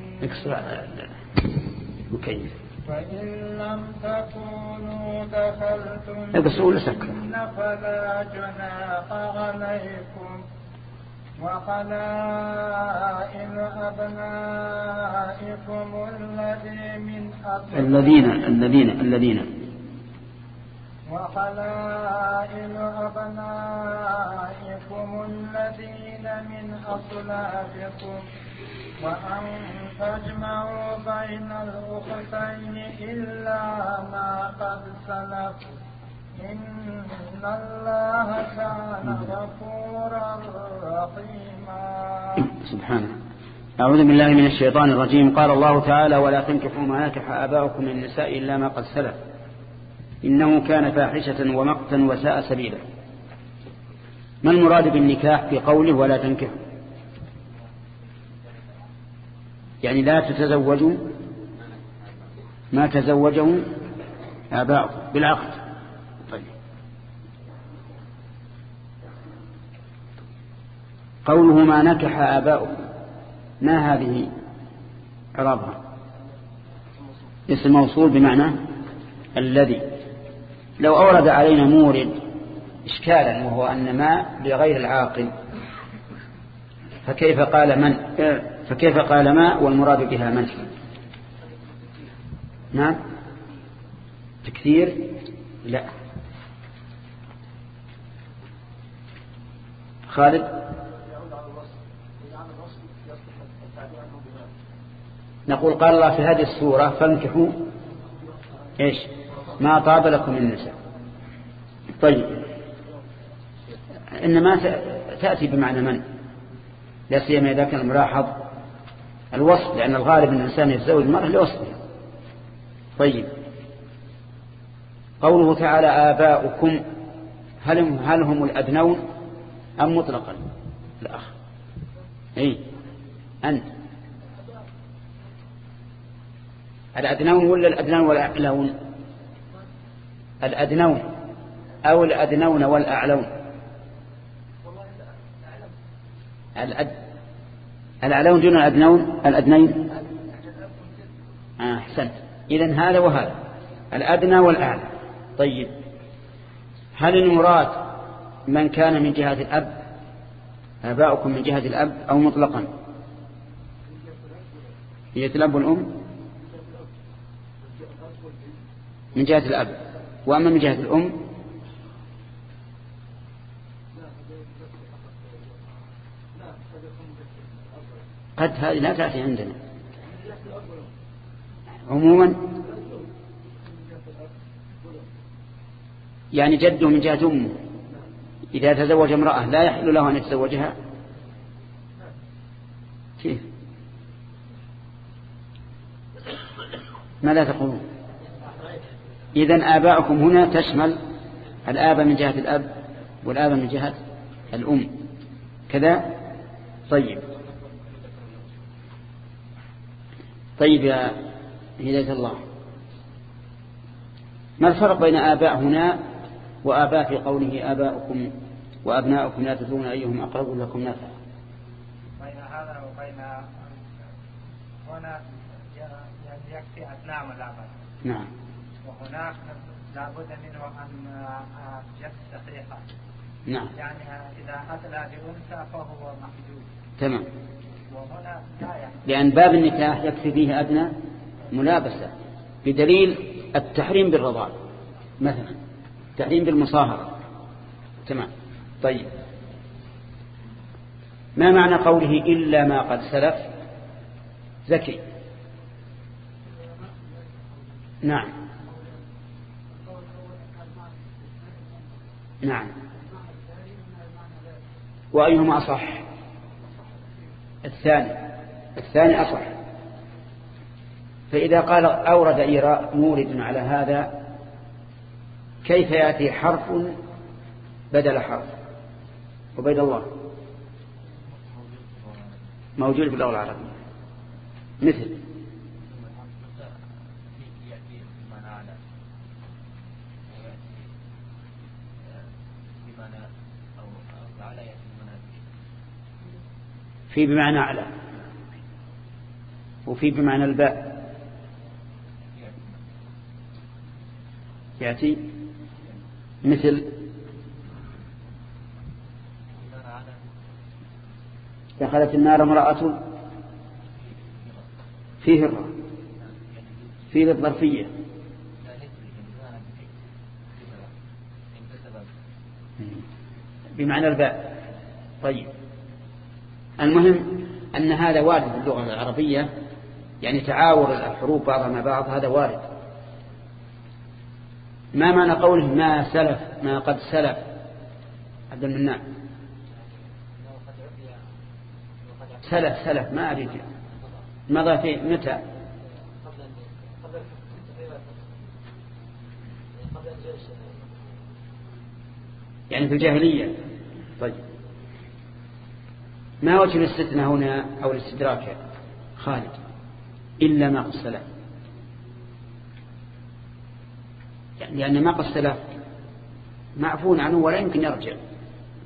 مكيف. فإن لم تكونوا دخلتم سكر فلا جناح عليكم وقلائل أبنائكم الذي من الذين الذين الذين. وقلائل أبنائكم الذين من أصلابكم وأن تجمعوا بين الأختين إلا ما قد سلف. إن الله كان غفورا رحيما. سبحانه. أعوذ بالله من الشيطان الرجيم. قال الله تعالى ولا تنكحوا ما نكح آباؤكم من النساء إلا ما قد سلف. إنه كان فاحشة ومقتا وساء سبيلا. ما المراد بالنكاح في قوله ولا تنكحوا يعني لا تتزوجوا ما تزوجه آباؤكم بالعقد. طيب. قوله ما نكح آباؤكم ما هذه عرابها اسم موصول بمعنى الذي. لو أورد علينا مورد إشكالا وهو أن ما لغير العاقل فكيف قال من؟ فكيف قال ما والمراد بها من؟ نعم. تكثير؟ لا. خالد؟ نقول قال الله في هذه السورة فانكحوا إيش؟ ما طاب لكم النساء. طيب. إنما تأتي بمعنى من؟ لا سيما إذا كان الملاحظ الوصف لأن الغالب أن الإنسان يتزوج المرأة لوصفها. طيب. قوله تعالى آباؤكم هل هم, هل هم الأدنون أم مطلقا؟ الأخ. أي أنت. الأدنون ولا الأدنون والأعلون الأدنون أو الأدنون والأعلون. الأد... الأعلون دون الأدنون الأدنين. آه أحسنت. إذن هذا وهذا. الأدنى والأعلى. طيب. هل المراد من كان من جهة الأب؟ آباؤكم من جهة الأب أو مطلقا؟ جهة الأب والأم؟ من جهة الأب. وأما من جهة الأم؟ قد هذه لا تأتي عندنا. عموما يعني جده من جهة أمه. إذا تزوج امرأة لا يحل له أن يتزوجها؟ كيف؟ ماذا تقولون؟ إذن آباؤكم هنا تشمل الآب من جهة الأب والآب من جهة الأم. كذا؟ طيب. طيب يا هداية الله. ما الفرق بين آباء هنا وآباء في قوله آباؤكم وأبناؤكم لا تدرون أيهم أقرب لكم نفعا بين هذا وبين هنا يكفي أبناء والآباء نعم. وهناك لابد منه أن يكفي صحيحة نعم. يعني إذا أدلى بأنثى فهو محدود تمام. وهنا لا يعني لأن باب النكاح يكفي فيه أدنى ملابسة. بدليل التحريم بالرضاع مثلا. التحريم بالمصاهرة. تمام. طيب. ما معنى قوله إلا ما قد سلف؟ زكي. نعم. نعم. وأيهما أصح؟ الثاني. الثاني أصح. فإذا قال أورد إيراء مورد على هذا كيف يأتي حرف بدل حرف؟ وبيد الله. موجود في اللغة العربية. مثل. في بمعنى على وفي بمعنى الباء. يأتي مثل دخلت النار امرأة فيه الرا فيه الظرفية بمعنى الباء. طيب. المهم أن هذا وارد في اللغة العربية يعني تعاور الحروف بعضها مع بعض هذا وارد. ما معنى قوله ما سلف ما قد سلف؟ عبد المنان. سلف سلف ما أريد مضى في متى؟ يعني في الجاهلية. طيب. ما وجه الاستثناء هنا أو الاستدراك خالد؟ إلا ما قد سلف يعني لأن ما قد سلف معفون عنه ولا يمكن يرجع.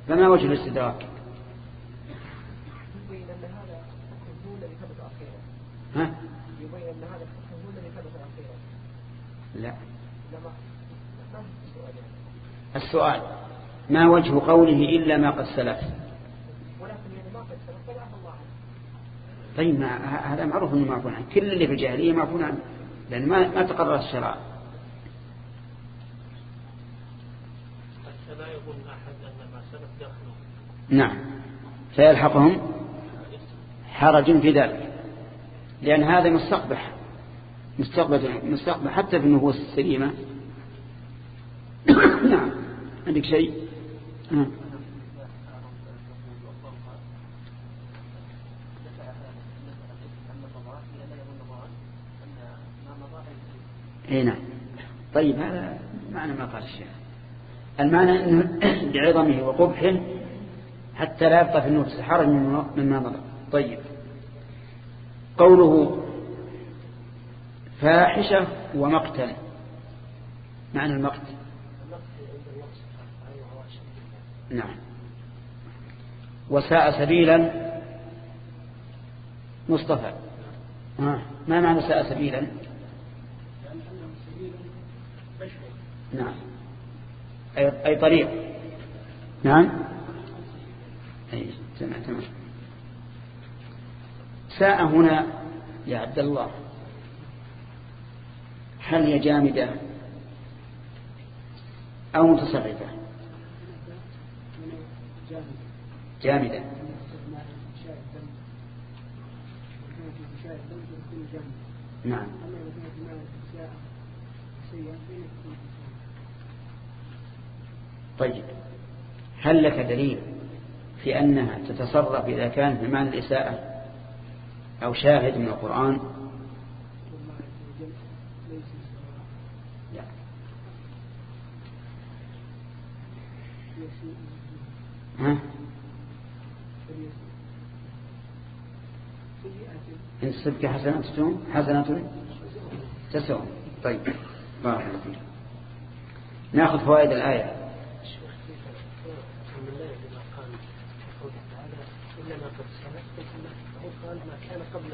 فما وجه الاستدراك؟ ها؟ لا. السؤال ما وجه قوله إلا ما قد سلف طيب ما هذا معروف إنه معفون عنه. كل اللي في الجاهلية معفون عنه لأن ما ما تقرر الشرع لا يظن أحد أن ما سلف نعم. فيلحقهم حرج في ذلك. لأن هذا مستقبح. مستقبل مستقبل حتى في النفوس السليمة. [coughs] نعم. عندك شيء؟ نعم. اي نعم. طيب هذا معنى ما قال الشيخ. المعنى إنه [coughs] لعظمه وقبحه حتى لا يبقى في النفس حرج مما مضى. طيب. قوله فاحشة ومقتا معنى المقت نعم. وساء سبيلا مصطفى. ما معنى ساء سبيلا؟ نعم. أي, أي طريق. نعم. أي سمع تمام. ساء هنا. يا عبد الله هل هي جامدة أو متصرفة؟ جامدة. نعم. طيب هل لك دليل في أنها تتصرف إذا كان في معنى الإساءة أو شاهد من القرآن؟ لا. ها؟ إن الصدق حسنات حسنات تسوى طيب بارك الله ناخذ فوائد الآية. قال ما كان قبل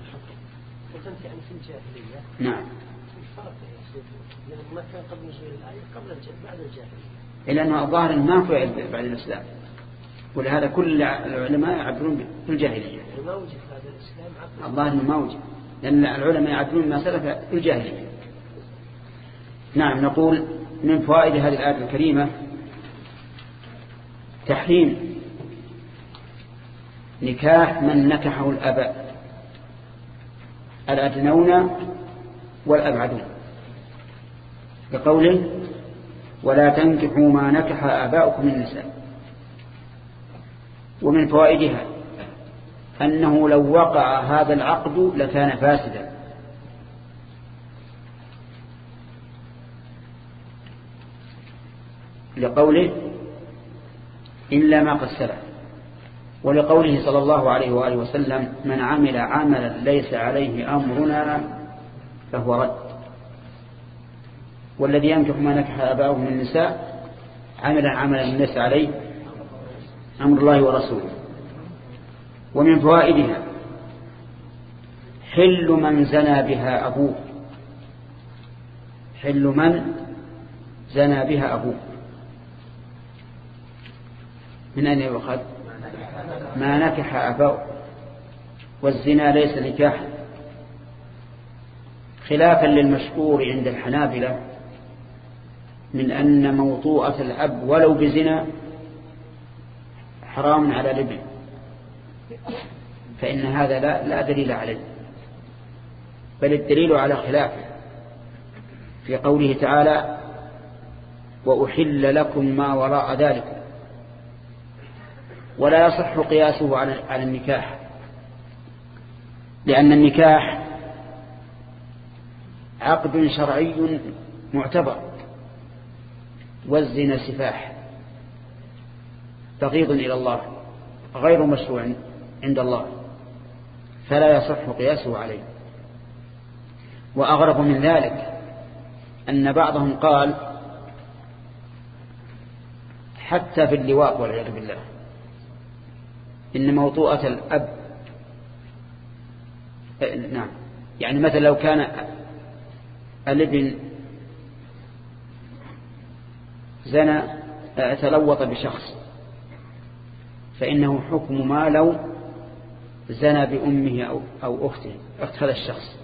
الحكم يعني في الجاهلية نعم. ما كان قبل نزول الآية قبل بعد الجاهلية لأنه الظاهر ما فعل بعد الإسلام. ولهذا كل العلماء يعبرون بالجاهلية ما وجد هذا الإسلام الظاهر ما وجد. لأن العلماء يعبرون ما سلف في الجاهلية نعم نقول من فوائد هذه الآية الكريمة تحريم نكاح من نكحه الأباء الأدنون والأبعدون. بقوله ولا تنكحوا ما نكح آباؤكم من النساء. ومن فوائدها أنه لو وقع هذا العقد لكان فاسدا. لقوله إلا ما قد سلف ولقوله صلى الله عليه وآله وسلم من عمل عملا ليس عليه أمرنا فهو رد. والذي ينكح ما نكح أباؤه من النساء عملا عملا ليس عليه أمر الله ورسوله. ومن فوائدها حل من زنى بها أبوه. حل من زنى بها أبوه. من أين يؤخذ؟ ما نكح أبوه والزنا ليس نكاحا. خلافا للمشهور عند الحنابلة من أن موطوءة الأب ولو بزنا حرام على الابن فإن هذا لا, لا دليل عليه بل الدليل على خلافه. في قوله تعالى وأحل لكم ما وراء ذلك ولا يصح قياسه على النكاح. لأن النكاح عقد شرعي معتبر والزنا سفاح بغيض إلى الله غير مشروع عند الله فلا يصح قياسه عليه. وأغرب من ذلك أن بعضهم قال حتى في اللواء والعياذ بالله إن موطوءة الأب نعم. يعني مثلا لو كان الابن زنى تلوط بشخص فإنه حكم ما لو زنى بأمه أو, أو أخته أخت هذا الشخص.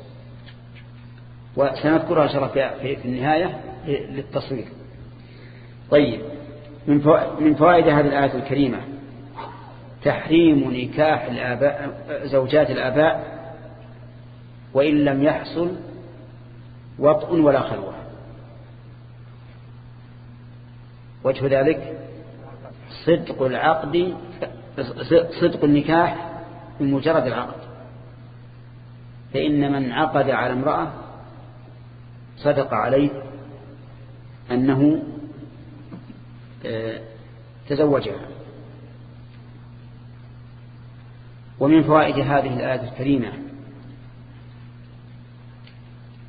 وسنذكرها شرف في النهاية للتصوير. طيب من فوائد هذه الآية الكريمة تحريم نكاح الآباء زوجات الآباء وإن لم يحصل وطء ولا خلوة. وجه ذلك صدق العقد صدق النكاح بمجرد العقد. فإن من عقد على امرأة صدق عليه أنه آه، تزوجها. ومن فوائد هذه الآية الكريمة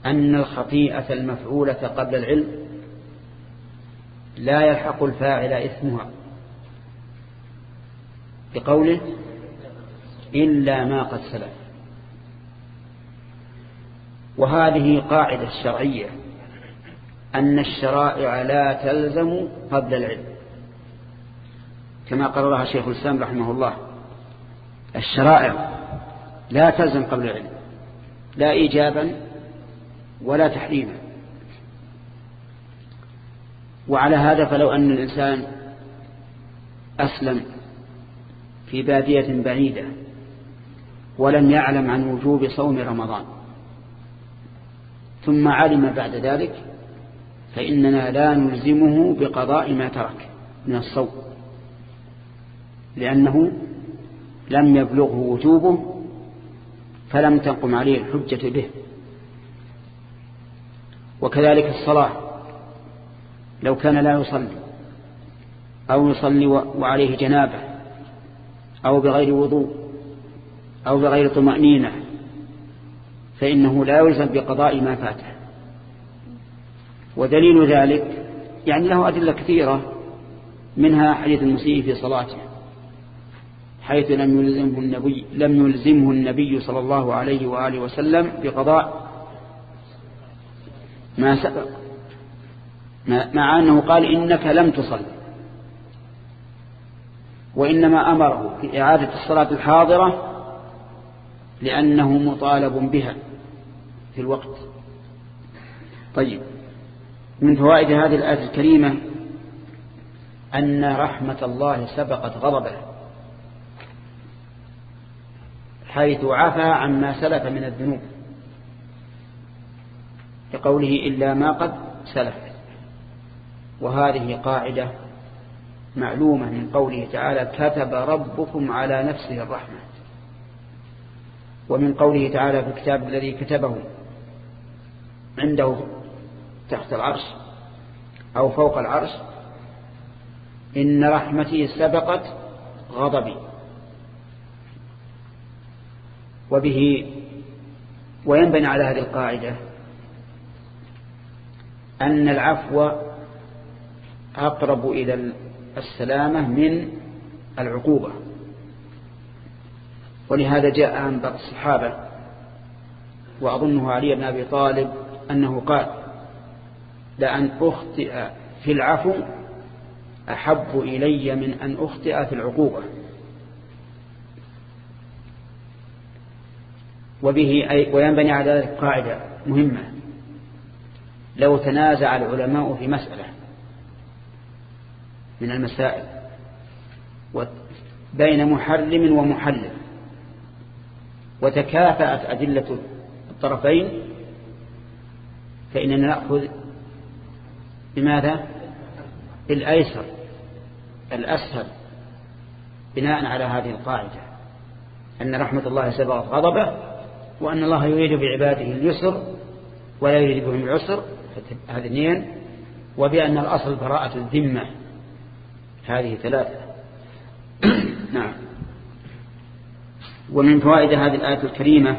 أن الخطيئة المفعولة قبل العلم لا يلحق الفاعل إثمها بقوله إلا ما قد سلف. وهذه قاعدة شرعية أن الشرائع لا تلزم قبل العلم كما قررها شيخ الإسلام رحمه الله. الشرائع لا تلزم قبل العلم لا إيجابا ولا تحريما. وعلى هذا فلو أن الإنسان أسلم في بادية بعيدة ولم يعلم عن وجوب صوم رمضان ثم علم بعد ذلك فإننا لا نلزمه بقضاء ما ترك من الصوم لأنه لم يبلغه وجوبه فلم تقم عليه الحجة به. وكذلك الصلاة لو كان لا يصلي أو يصلي وعليه جنابة أو بغير وضوء أو بغير طمأنينة فإنه لا يلزم بقضاء ما فاته. ودليل ذلك يعني له أدلة كثيرة منها حديث المسيء في صلاته. حيث لم يلزمه النبي لم يلزمه النبي صلى الله عليه وآله وسلم بقضاء ما سبق مع أنه قال إنك لم تصل وإنما أمره في إعادة الصلاة الحاضرة لأنه مطالب بها في الوقت. طيب من فوائد هذه الآية الكريمة أن رحمة الله سبقت غضبه. حيث عفى عما سلف من الذنوب. لقوله إلا ما قد سلف. وهذه قاعدة معلومة من قوله تعالى كتب ربكم على نفسه الرحمة. ومن قوله تعالى في الكتاب الذي كتبه عنده تحت العرش أو فوق العرش إن رحمتي سبقت غضبي. وبه وينبني على هذه القاعدة أن العفو أقرب إلى السلامة من العقوبة. ولهذا جاء عن بعض الصحابة وأظنه علي بن أبي طالب أنه قال لأن أخطئ في العفو أحب إلي من أن أخطئ في العقوبة. وبه أي وينبني على ذلك قاعدة مهمة. لو تنازع العلماء في مسألة من المسائل بين محرم ومحلل وتكافأت أدلة الطرفين فإننا نأخذ بماذا؟ الأيسر الأسهل بناء على هذه القاعدة. أن رحمة الله سبقت غضبه وأن الله يريد بعباده اليسر ولا يريد بهم العسر. هذه اثنين. وبأن الأصل براءة الذمة. هذه ثلاثة. [clears throat] نعم. ومن فوائد هذه الآية الكريمة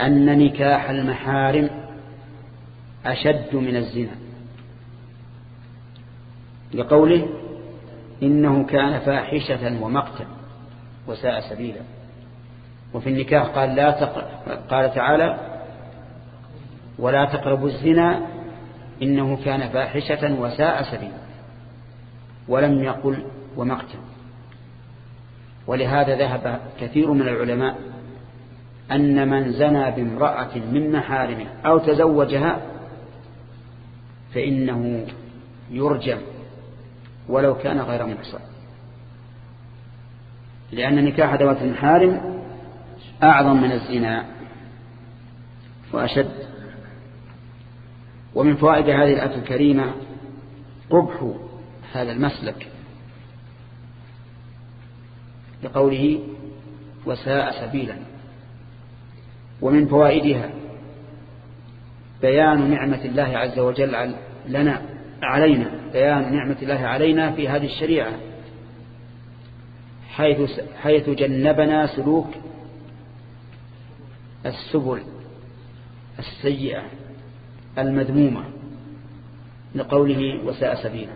أن نكاح المحارم أشد من الزنا. لقوله إنه كان فاحشة ومقتا وساء سبيلا. وفي النكاح قال لا تق... قال تعالى ولا تقربوا الزنا إنه كان فاحشة وساء سبيلا. ولم يقل ومقتا ولهذا ذهب كثير من العلماء أن من زنى بامرأة من محارمه أو تزوجها فإنه يرجم ولو كان غير محصن لأن نكاح ذوات المحارم أعظم من الزنا وأشد. ومن فوائد هذه الآية الكريمة قبح هذا المسلك لقوله وساء سبيلا. ومن فوائدها بيان نعمة الله عز وجل لنا علينا بيان نعمة الله علينا في هذه الشريعة حيث, حيث جنبنا سلوك السبل السيئة المذمومة لقوله وساء سبيلا.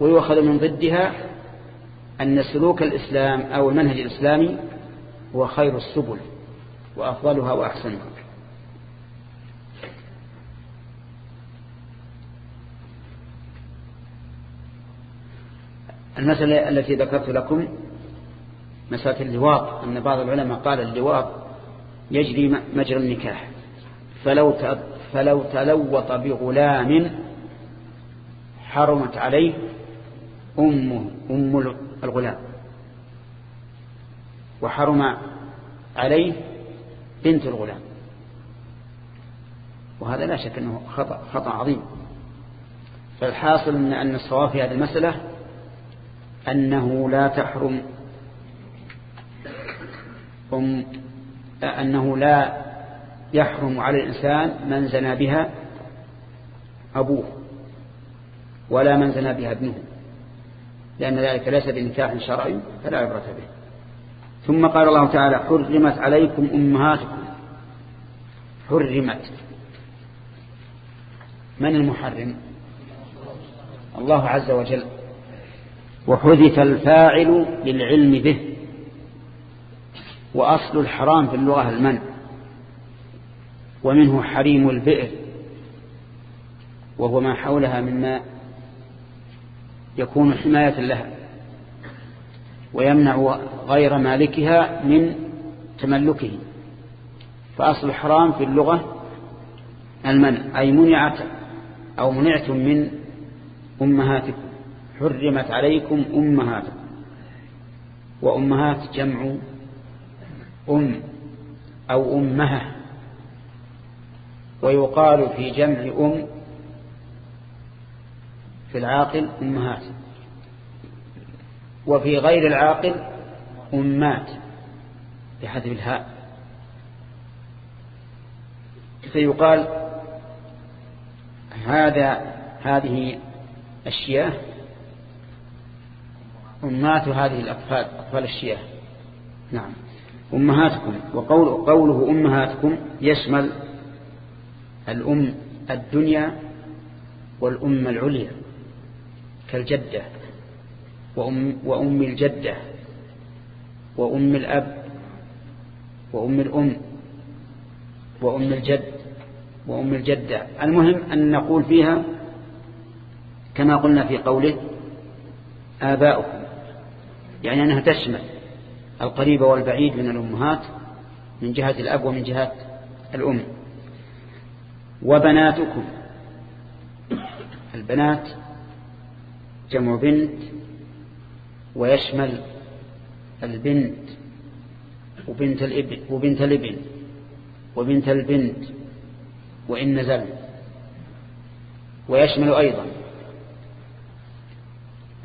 ويؤخذ من ضدها أن سلوك الإسلام أو المنهج الإسلامي هو خير السبل وأفضلها وأحسنها. المسألة التي ذكرت لكم مسألة اللواط أن بعض العلماء قال اللواط يجري مجرى النكاح. فلو فلو تلوط بغلام حرمت عليه أمه أم الغلام. وحرم عليه بنت الغلام. وهذا لا شك أنه خطأ, خطأ عظيم. فالحاصل أن الصواب في هذه المسألة أنه لا تحرم أم أنه لا يحرم على الإنسان من زنى بها أبوه ولا من زنى بها ابنه لأن ذلك ليس بنكاح شرعي فلا عبرة به. ثم قال الله تعالى حرمت عليكم أمهاتكم. حرمت. من المحرم؟ الله عز وجل. وحذف الفاعل للعلم به. وأصل الحرام في اللغة المنع. ومنه حريم البئر وهو ما حولها من ماء يكون حماية لها ويمنع غير مالكها من تملكه. فأصل الحرام في اللغة المنع أي منعت أو منعتم من أمهاتكم حرمت عليكم أمهاتكم وأمهات جمع أم أو أمها. ويقال في جمع أم في العاقل أمهات. وفي غير العاقل أمات بحذف الهاء. فيقال هذا هذه الشياه أمات هذه الأطفال أطفال الشياه. نعم. أمهاتكم وقول قوله أمهاتكم يشمل الأم الدنيا والأم العليا كالجدة وأم, وأم الجدة وأم الأب وأم الأم وأم الجد وأم الجدة. المهم أن نقول فيها كما قلنا في قوله آباؤكم يعني أنها تشمل. القريب والبعيد من الأمهات من جهة الأب ومن جهة الأم. وبناتكم. البنات جمع بنت ويشمل البنت وبنت الإبن وبنت الإبن وبنت البنت وإن نزل. ويشمل أيضا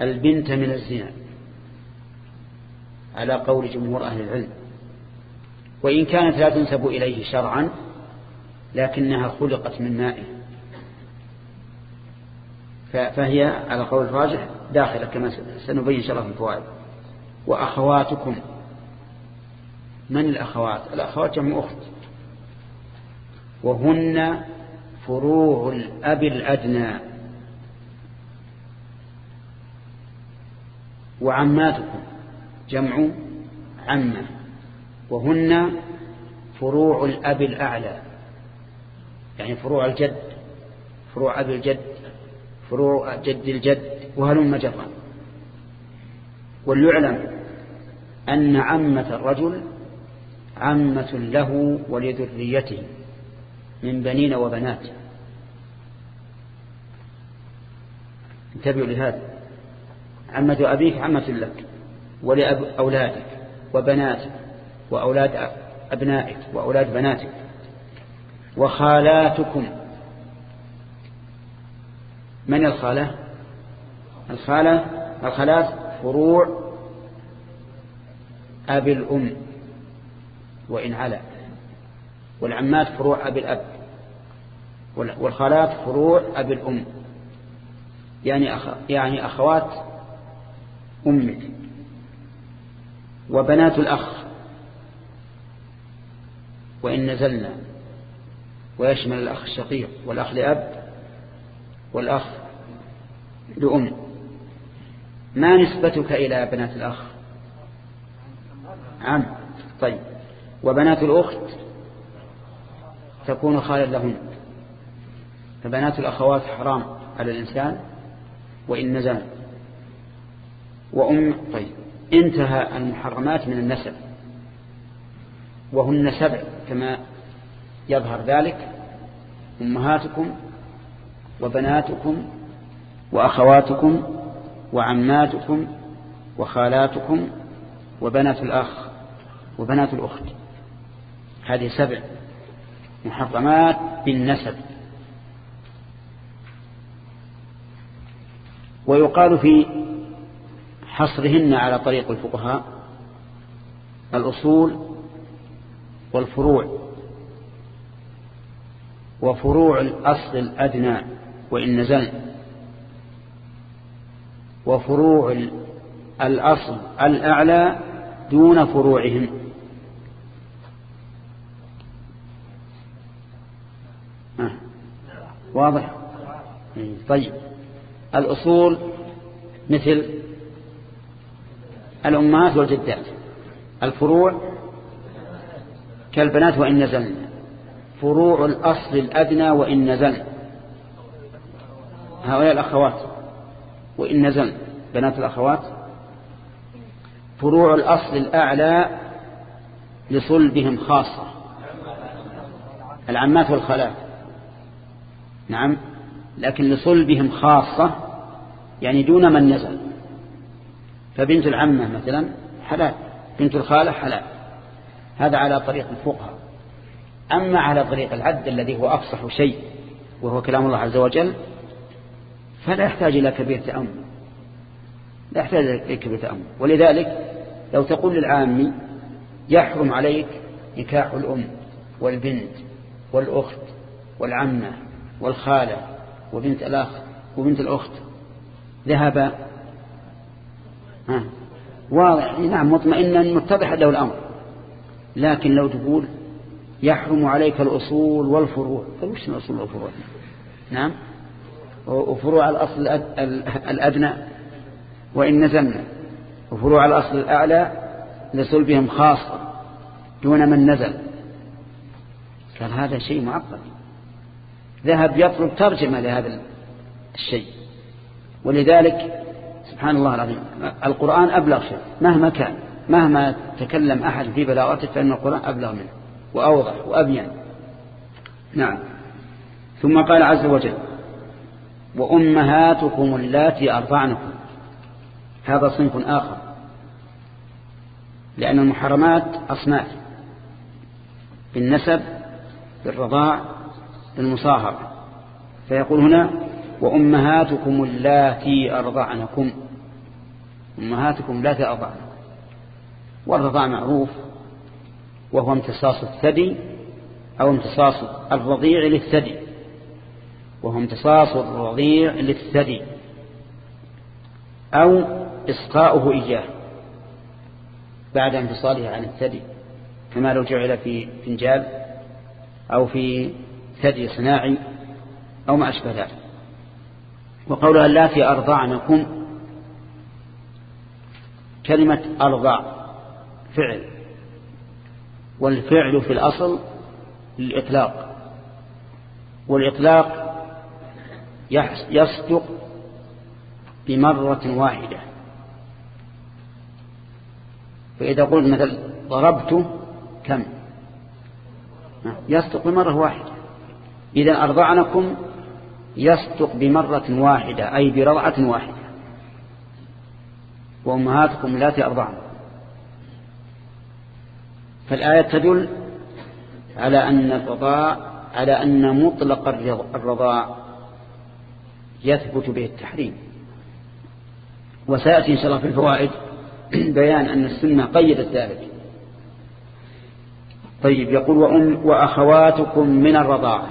البنت من الزنا. على قول جمهور أهل العلم. وإن كانت لا تنسب إليه شرعا لكنها خلقت من مائه فهي على قول الراجح داخلة كما سنبين في الفوائد. وأخواتكم. من الأخوات؟ الأخوات جمع أخت. وهن فروع الأب الأدنى. وعماتكم. جمع عمة وهن فروع الأب الأعلى. يعني فروع الجد فروع أبي الجد فروع جد الجد وهلم جرا. وليعلم أن عمة الرجل عمة له ولذريته من بنين وبنات. انتبهوا لهذا. عمة أبيك عمة لك. ولأولادك وبناتك وأولاد أبنائك وأولاد بناتك وخالاتكم. من الخالة؟ الخالة الخالات فروع أبي الأم وإن علا. والعمات فروع أبي الأب والخالات فروع أبي الأم. يعني. يعني أخوات أمك. وبنات الأخ. وإن نزلنا ويشمل الأخ الشقيق والأخ لأب والأخ لأم. ما نسبتك إلى بنات الأخ؟ عم طيب. وبنات الأخت تكون خالا لهن. فبنات الأخوات حرام على الإنسان وإن نزل وأم طيب. انتهى المحرمات من النسب. وهن سبع كما يظهر ذلك أمهاتكم وبناتكم وأخواتكم وعماتكم وخالاتكم وبنات الأخ وبنات الأخت. هذه سبع محرمات بالنسب. ويقال في حصرهن على طريق الفقهاء الأصول والفروع وفروع الأصل الأدنى وإن نزل وفروع الأصل الأعلى دون فروعهم آه. واضح طيب الأصول مثل الأمهات والجدات. الفروع كالبنات وإن نزلن. فروع الأصل الأدنى وإن نزلن. هؤلاء الأخوات وإن نزلن. بنات الأخوات. فروع الأصل الأعلى لصلبهم خاصة. العمات والخالات. نعم. لكن لصلبهم خاصة يعني دون من نزل. فبنت العمة مثلا حلال بنت الخالة حلال. هذا على طريق الفقهاء. أما على طريق العد الذي هو أفصح شيء وهو كلام الله عز وجل فلا يحتاج إلى كبير تأمل. لا يحتاج إلى كبير تأمل. ولذلك لو تقول للعامي يحرم عليك نكاح الأم والبنت والأخت والعمة والخالة وبنت الأخ وبنت الأخت ذهب واضح. نعم مطمئنا متضح له الأمر. لكن لو تقول يحرم عليك الأصول والفروع طيب وش الأصول والفروع؟ نعم. وفروع الأصل الأدنى وإن نزلنا. وفروع الأصل الأعلى لصلبهم خاصة دون من نزل. قال هذا شيء معقد. ذهب يطلب ترجمة لهذا الشيء. ولذلك سبحان الله العظيم. القرآن أبلغ شيء. مهما كان مهما تكلم أحد في بلاغته فإن القرآن أبلغ منه وأوضح وأبين. نعم. ثم قال عز وجل وأمهاتكم اللاتي أرضعنكم. هذا صنف آخر. لأن المحرمات أصناف. بالنسب بالرضاع بالمصاهرة. فيقول هنا وأمهاتكم اللاتي أرضعنكم. أمهاتكم اللاتي أرضعنكم والرضاع معروف وهو امتصاص الثدي أو امتصاص الرضيع للثدي. وهو امتصاص الرضيع للثدي. أو إسقاؤه إياه بعد انفصاله عن الثدي. كما لو جعل في فنجال أو في ثدي صناعي أو ما أشبه ذلك. وقولها اللاتي أرضعنكم كلمة أرضع فعل والفعل في الأصل للإطلاق والإطلاق يصدق بمرة واحدة. فإذا قلت مثل ضربت كم؟ يصدق بمرة واحدة. إذا أرضعنكم يصدق بمرة واحدة أي برضعة واحدة. وأمهاتكم لا تأرضعن فالآية تدل على أن الرضاع على أن مطلق الرضاع يثبت به التحريم. وسيأتي إن شاء الله في الفوائد بيان أن السنة قيدت ذلك. طيب يقول وأم وأخواتكم من الرضاعة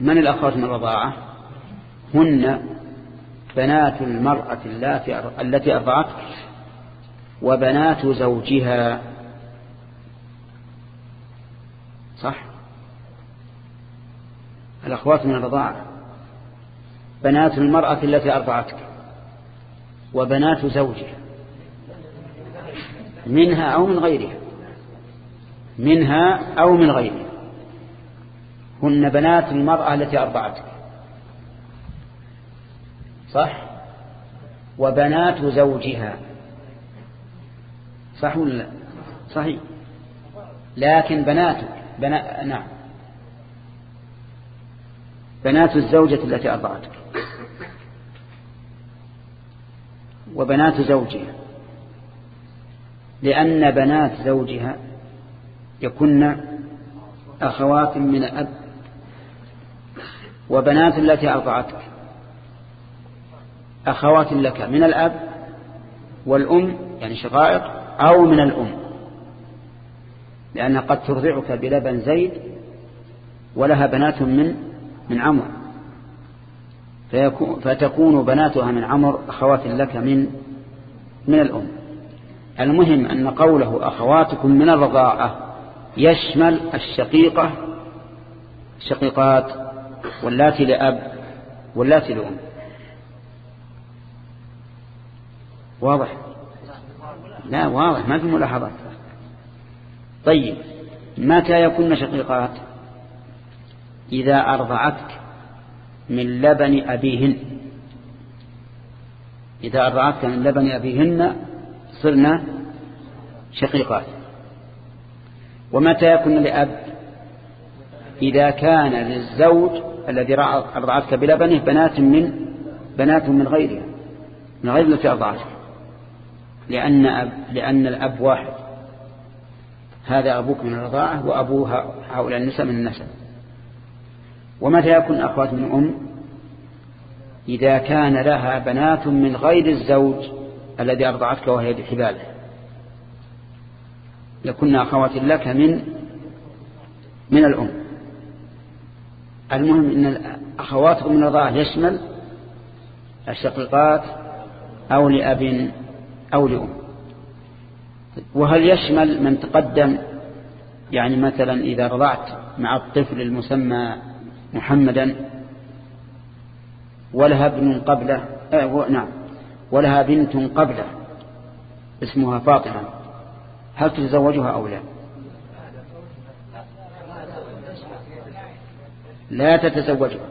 من الأخوات من الرضاعة هن بنات المرأة التي أرضعتك وبنات زوجها. صح؟ الأخوات من الرضاعة بنات المرأة التي أرضعتك وبنات زوجها. منها أو من غيرها. منها أو من غيرها. هن بنات المرأة التي أرضعتك. صح؟ وبنات زوجها. صح ولا لا؟ صحيح. لكن بناتك بنا... نعم. بنات الزوجة التي أرضعتك وبنات زوجها. لأن بنات زوجها يكن أخوات من أب وبنات التي أرضعتك أخوات لك من الأب والأم يعني شقائق أو من الأم. لأنها قد ترضعك بلبن زيد ولها بنات من من عمر. فتكون بناتها من عمر أخوات لك من من الأم. المهم أن قوله أخواتكم من الرضاعة يشمل الشقيقة الشقيقات واللاتي لأب واللاتي لأم. واضح؟ لا واضح ما في ملاحظات. طيب متى يكون شقيقات؟ إذا أرضعتك من لبن أبيهن. إذا أرضعتك من لبن أبيهن صرنا شقيقات. ومتى يكون لأب؟ إذا كان للزوج الذي أرضعتك بلبنه بنات من بنات من غيرها من غير التي أرضعتك. لأن, أب لأن الأب واحد. هذا أبوك من الرضاعة وأبوها هؤلاء النساء من النسب. ومتى يكون أخوات من أم؟ إذا كان لها بنات من غير الزوج الذي أرضعتك وهي بحباله. يكون أخوات لك من من الأم. المهم أن أخواتكم من الرضاعة يشمل الشقيقات أو لأب أو لأم وهل يشمل من تقدم؟ يعني مثلا إذا رضعت مع الطفل المسمى محمدا ولها ابن قبله آه نعم ولها بنت قبله اسمها فاطمة. هل تتزوجها أو لا؟ لا تتزوجها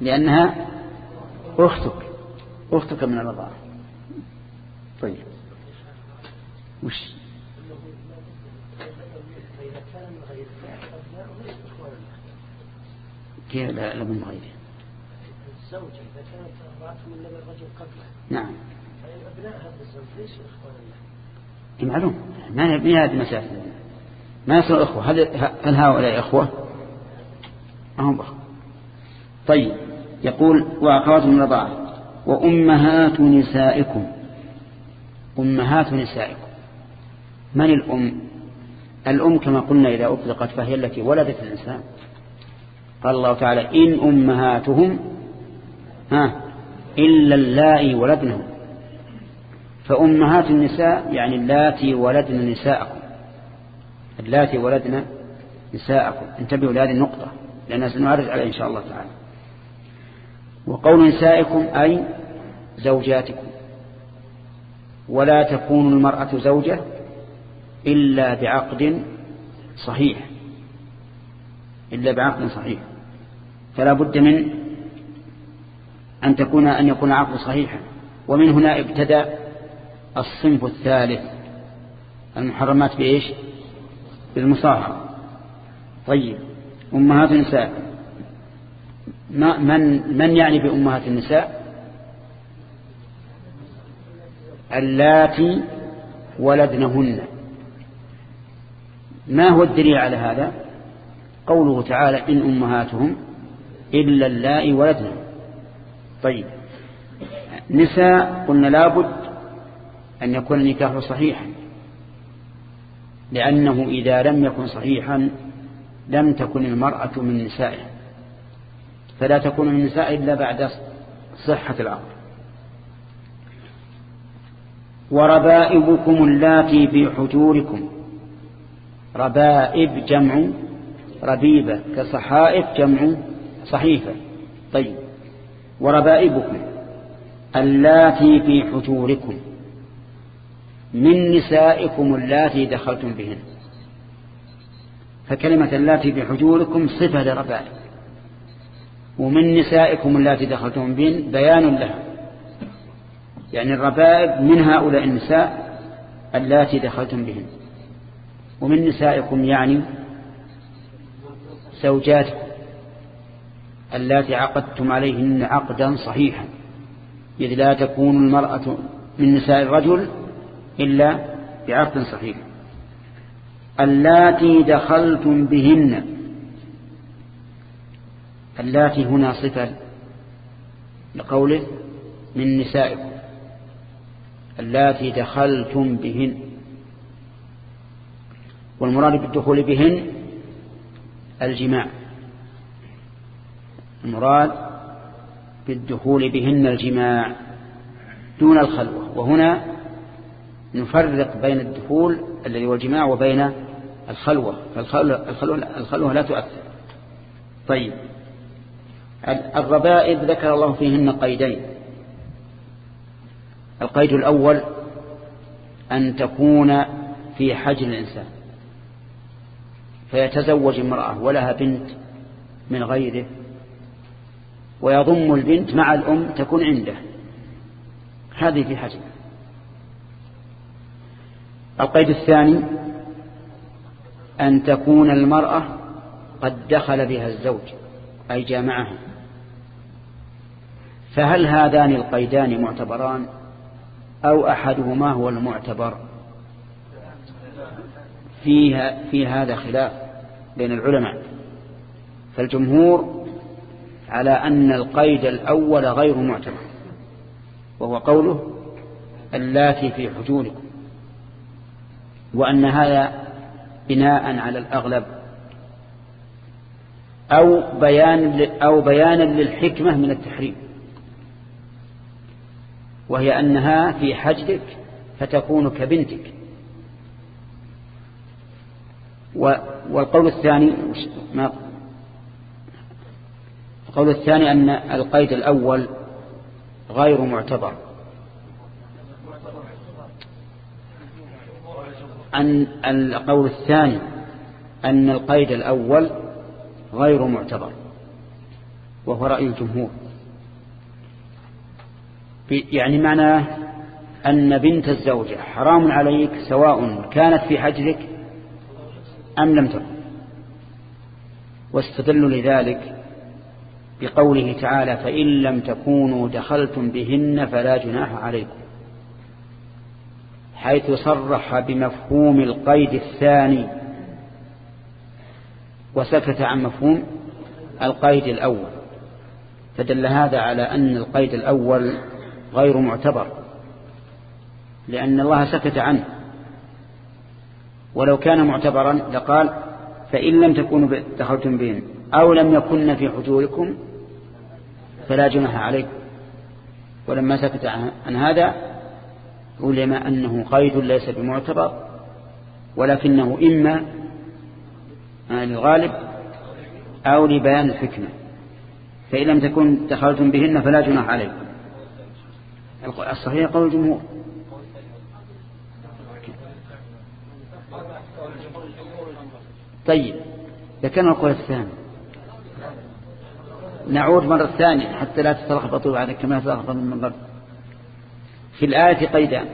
لأنها أختك أختك من الرضاعة. طيب. وش؟ كيف؟ لا لا من غيره الزوجة إذا كانت رضعته من لبن الرجل قبله. نعم. فإن أبناء هذا الزوج ليسوا إخوانا له؟ إيه، معلوم. ما هي هذه المسائل ما يصير إخوة؟ هل, هل هؤلاء إخوة؟ ما هم أخوة. طيب. يقول وأخوات من الرضاعة وأمهات نسائكم. أمهات نسائكم. من الأم؟ الأم كما قلنا إذا أطلقت فهي التي ولدت الإنسان. قال الله تعالى إن أمهاتهم ها إلا اللائي ولدنهم. فأمهات النساء يعني اللاتي ولدن نساءكم. اللاتي ولدن نساءكم. انتبهوا لهذه النقطة لأننا سنعرض عليها إن شاء الله تعالى. وقول نسائكم أي زوجاتكم. ولا تكون المرأة زوجة إلا بعقد صحيح. إلا بعقد صحيح. فلا بد من أن تكون أن يكون عقد صحيحا. ومن هنا ابتدأ الصنف الثالث. المحرمات بإيش؟ بالمصاحة. طيب أمهات النساء ما من من يعني بأمهات النساء؟ اللاتي ولدنهن. ما هو الدليل على هذا؟ قوله تعالى إن أمهاتهم إلا اللائي ولدنهم طيب. نساء قلنا لابد أن يكون النكاح صحيحا. لأنه إذا لم يكن صحيحا لم تكن المرأة من نسائه. فلا تكون من النساء إلا بعد صحة العقل وربائبكم اللاتي في حجوركم. ربائب جمع ربيبة كصحائف جمع صحيفة. طيب. وربائبكم اللاتي في حجوركم. من نسائكم اللاتي دخلتم بهن. فكلمة اللاتي في حجوركم صفة لربائب. ومن نسائكم اللاتي دخلتم بهن بيان لها. يعني الربائب من هؤلاء النساء اللاتي دخلتم بهن. ومن نسائكم يعني زوجاتكم اللاتي عقدتم عليهن عقدا صحيحا إذ لا تكون المرأة من نساء الرجل إلا بعقد صحيح. اللاتي دخلتم بهن اللاتي هنا صفة لقوله من نسائكم. اللاتي دخلتم بهن. والمراد بالدخول بهن الجماع. المراد بالدخول بهن الجماع دون الخلوة. وهنا نفرق بين الدخول الذي هو الجماع وبين الخلوة. فالخلوة الخلوة, الخلوة لا تؤثر. طيب. الربائب ذكر الله فيهن قيدين. القيد الأول أن تكون في حجر الإنسان فيتزوج امرأة ولها بنت من غيره ويضم البنت مع الأم تكون عنده. هذه في حجر. القيد الثاني أن تكون المرأة قد دخل بها الزوج أي جامعها. فهل هذان القيدان معتبران؟ أو أحدهما هو المعتبر. فيها في هذا خلاف بين العلماء. فالجمهور على أن القيد الأول غير معتبر وهو قوله اللاتي في حجوركم وأن هذا بناء على الأغلب أو بيان أو بيانا للحكمة من التحريم. وهي أنها في حجرك فتكون كبنتك. والقول الثاني ما القول الثاني أن القيد الأول غير معتبر. أن القول الثاني أن القيد الأول غير معتبر وهو رأي الجمهور. يعني معناه أن بنت الزوجة حرام عليك سواء كانت في حجرك أم لم تكن. واستدلوا لذلك بقوله تعالى فإن لم تكونوا دخلتم بهن فلا جناح عليكم. حيث صرح بمفهوم القيد الثاني وسكت عن مفهوم القيد الأول. فدل هذا على أن القيد الأول غير معتبر لأن الله سكت عنه. ولو كان معتبرا لقال فإن لم تكونوا دخلتم بهم أو لم يكن في حجوركم فلا جناح عليكم. ولما سكت عن هذا علم أنه قيد ليس بمعتبر ولكنه إما للغالب أو لبيان الحكمة. فإن لم تكن دخلتم بهن فلا جناح عليكم. الصحيح قول الجمهور. طيب ذكرنا القول الثاني. نعود مرة ثانية حتى لا تتلخبطوا بعد كما تلخبط من قبل في الآية قيدان.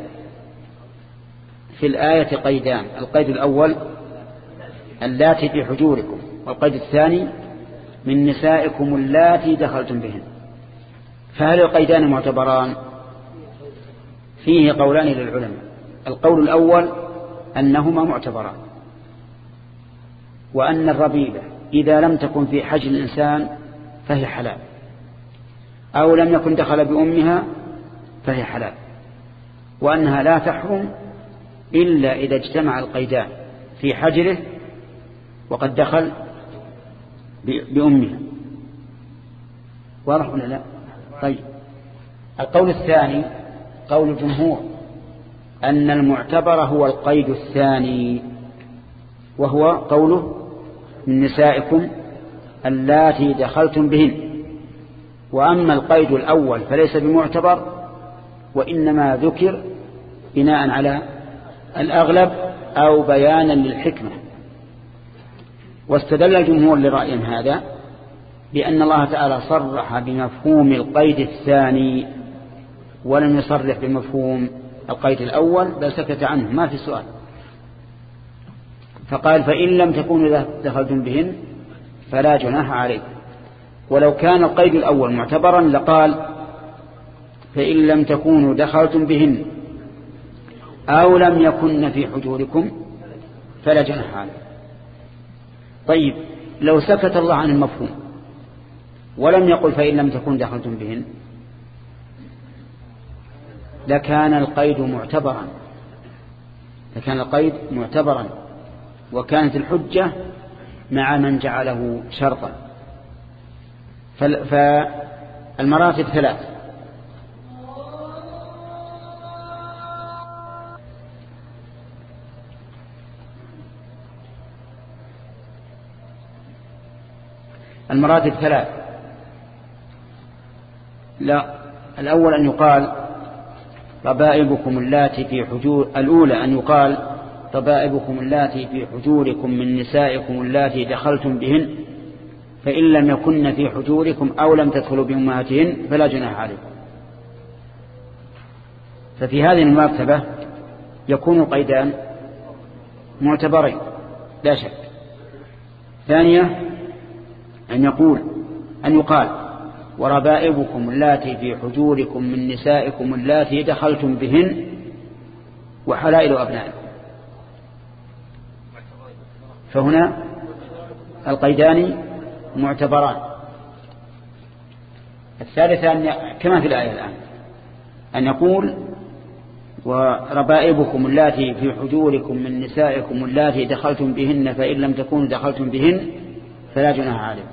في الآية قيدان. القيد الأول اللاتي في حجوركم. والقيد الثاني من نسائكم اللاتي دخلتم بهن. فهل القيدان معتبران؟ فيه قولان للعلماء. القول الأول أنهما معتبران. وأن الربيبة إذا لم تكن في حج الإنسان فهي حلال. أو لم يكن دخل بأمها فهي حلال. وأنها لا تحرم إلا إذا اجتمع القيدان في حجره وقد دخل بأمها. واضح ولا لا؟ طيب. القول الثاني قول الجمهور أن المعتبر هو القيد الثاني وهو قوله من نسائكم اللاتي دخلتم بهن. وأما القيد الأول فليس بمعتبر وإنما ذكر بناء على الأغلب أو بيانا للحكمة. واستدل الجمهور لرأي هذا بأن الله تعالى صرح بمفهوم القيد الثاني ولم يصرح بمفهوم القيد الأول بل سكت عنه ما في سؤال. فقال فإن لم تكونوا دخلتم بهن فلا جناح عليكم. ولو كان القيد الأول معتبرا لقال فإن لم تكونوا دخلتم بهن أو لم يكن في حجوركم فلا جناح عليكم. طيب لو سكت الله عن المفهوم ولم يقل فإن لم تكن دخلتم بهن لكان القيد معتبرا. لكان القيد معتبرا. وكانت الحجة مع من جعله شرطا. فالمراتب ثلاث. المراتب ثلاث. لا الأول أن يقال ربائبكم اللاتي في حجور الأولى أن يقال ربائبكم اللاتي في حجوركم من نسائكم اللاتي دخلتم بهن فإن لم يكن في حجوركم أو لم تدخلوا بأمهاتهن فلا جناح عليكم. ففي هذه المرتبة يكون قيدان معتبرين لا شك. ثانية أن يقول أن يقال وربائبكم اللاتي في حجوركم من نسائكم اللاتي دخلتم بهن وحلائل أبنائكم. فهنا القيدان معتبران. الثالثة أن كما في الآية الآن أن يقول وربائبكم اللاتي في حجوركم من نسائكم اللاتي دخلتم بهن فإن لم تكونوا دخلتم بهن فلا جناح عليكم.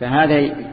فهذا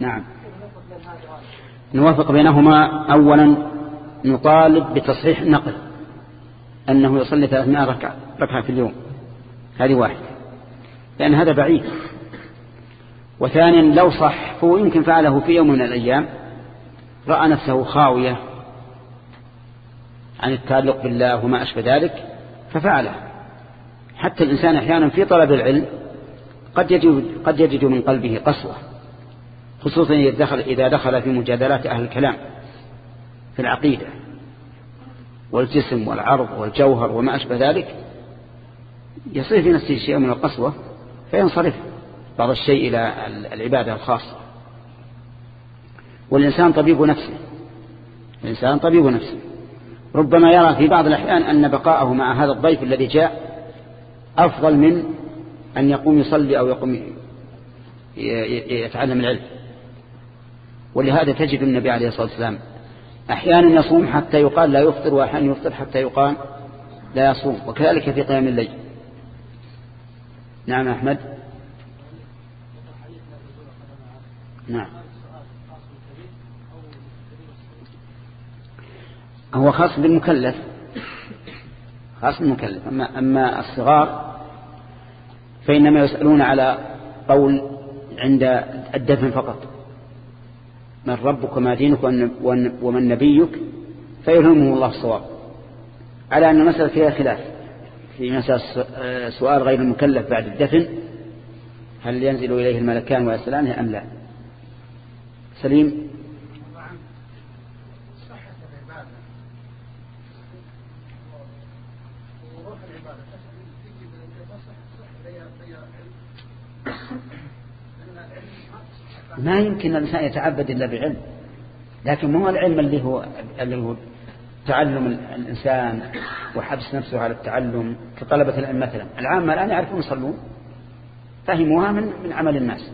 نعم. نوافق بينهما أولا نطالب بتصحيح النقل أنه يصلي 300 ركعة ركعة في اليوم. هذه واحدة. لأن هذا بعيد. وثانيا لو صح فهو يمكن فعله في يوم من الأيام. رأى نفسه خاوية عن التعلق بالله وما أشبه ذلك ففعله. حتى الإنسان أحيانا في طلب العلم قد يجد, قد يجد من قلبه قسوة. خصوصا إذا دخل, في مجادلات أهل الكلام في العقيدة والجسم والعرض والجوهر وما أشبه ذلك يصير في نفسه شيء من القسوة فينصرف بعض الشيء إلى العبادة الخاصة. والإنسان طبيب نفسه الإنسان طبيب نفسه. ربما يرى في بعض الأحيان أن بقاءه مع هذا الضيف الذي جاء أفضل من أن يقوم يصلي أو يقوم يتعلم العلم. ولهذا تجد النبي عليه الصلاة والسلام أحيانا يصوم حتى يقال لا يفطر وأحيانا يفطر حتى يقال لا يصوم وكذلك في قيام الليل. نعم أحمد. نعم. هو خاص بالمكلف خاص بالمكلف. أما, أما الصغار فإنما يسألون على قول عند الدفن فقط. من ربك وما دينك ومن نبيك فيلهمه الله الصواب. على أن المسألة فيها خلاف. في مسألة سؤال غير المكلف بعد الدفن هل ينزل إليه الملكان ويسألانه أم لا؟ سليم؟ ما يمكن الإنسان يتعبد إلا بعلم. لكن مو العلم اللي هو اللي هو تعلم الإنسان وحبس نفسه على التعلم كطلبة العلم مثلا. العامة الآن يعرفون يصلون. فهموها من من عمل الناس.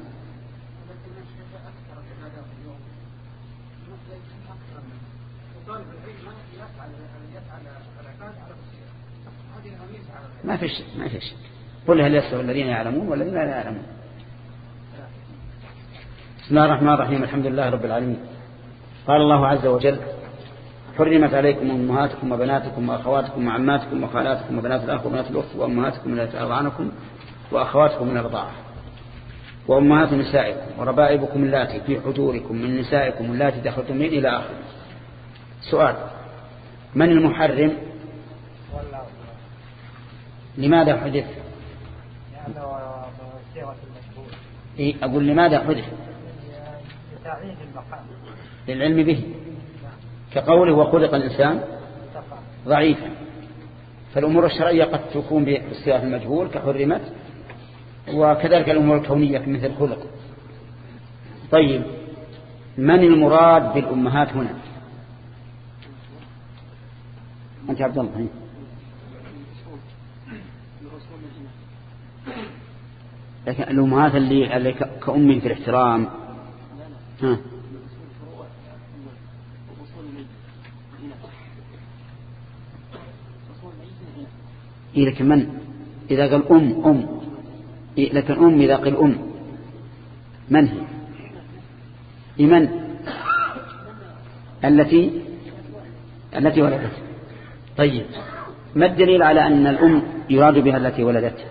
ما في شيء ما في شيء. قل هل يستوي الذين يعلمون والذين لا يعلمون. بسم الله الرحمن الرحيم الحمد لله رب العالمين. قال الله عز وجل حرمت عليكم أمهاتكم وبناتكم وأخواتكم وعماتكم وخالاتكم وبنات الأخ وبنات الأخت وأمهاتكم التي أرضعنكم وأخواتكم من الرضاعة. وأمهات نسائكم وربائبكم اللاتي في حجوركم من نسائكم اللاتي دخلتم من إلى آخر سؤال من المحرم؟ لماذا حدث إيه أقول لماذا حدث للعلم به. كقوله وخلق الإنسان ضعيفا. فالأمور الشرعية قد تكون باستواء المجهول كحرمت وكذلك الأمور الكونية مثل خلق طيب من المراد بالأمهات هنا؟ أنت عبد الله لكن الأمهات اللي, اللي كأم في الاحترام ها. إيه لكن من؟ إذا قال أم أم. إيه لكن أم إذا قال أم. من هي؟ لمن التي؟ التي ولدت. طيب ما الدليل على أن الأم يراد بها التي ولدت؟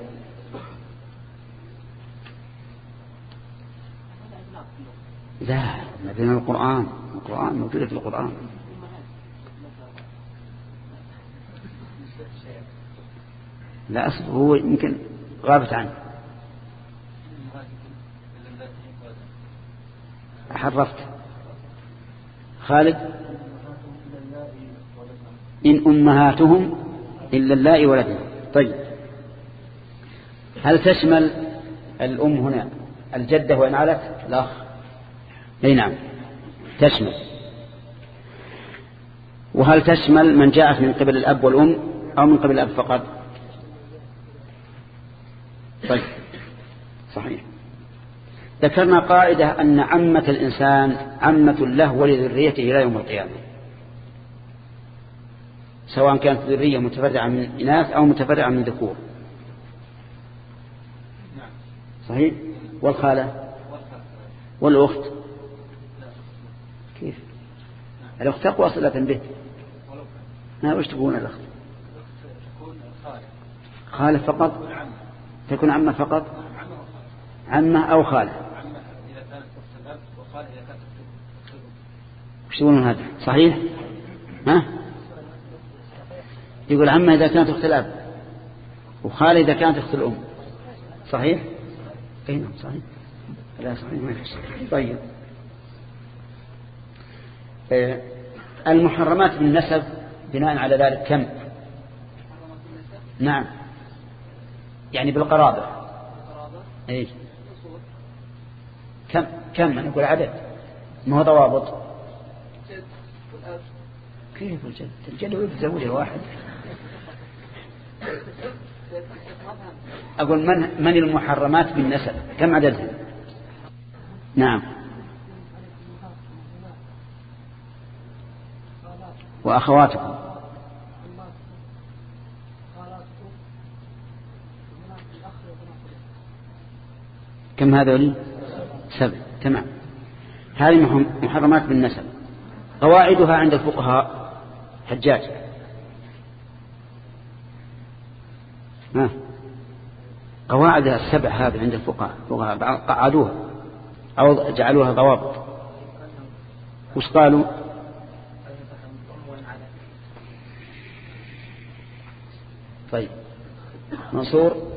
لا لدينا القرآن القرآن موجودة في القرآن. لا أصبر هو يمكن غابت عنه. حرفت. خالد؟ إن أمهاتهم إلا الله ولدهم طيب. هل تشمل الأم هنا الجدة وإن علت الأخ. أي نعم. تشمل. وهل تشمل من جاءت من قبل الأب والأم أو من قبل الأب فقط؟ طيب. صحيح. ذكرنا قاعدة أن عمة الإنسان عمة له ولذريته إلى يوم القيامة. سواء كانت ذرية متفرعة من إناث أو متفرعة من ذكور. صحيح؟ والخالة؟ والأخت؟ كيف؟ الأخت تقوى صلة به؟ ما وش تكون الأخت؟ خالة فقط؟ تكون عمة فقط؟ عمة أو خالة؟ وش تقولون هذا؟ صحيح؟ ها؟ يقول عمة إذا كانت أخت الأب وخالة إذا كانت أخت الأم. صحيح؟ أي نعم صحيح. لا صحيح ما في طيب. المحرمات بالنسب بناء على ذلك كم؟ نعم. يعني بالقرابة. اي كم؟ كم؟ أنا أقول عدد. ما هو ضوابط؟ كيف الجد؟ الجد ولد زوجه واحد. أقول من من المحرمات بالنسب كم عددها؟ نعم. وأخواتكم. كم هذول؟ سبع. تمام. هذه محرمات بالنسب. قواعدها عند الفقهاء حجاج. ها؟ قواعد السبع هذه عند الفقهاء. قعدوها أو جعلوها ضوابط. وش قالوا؟ طيب. منصور؟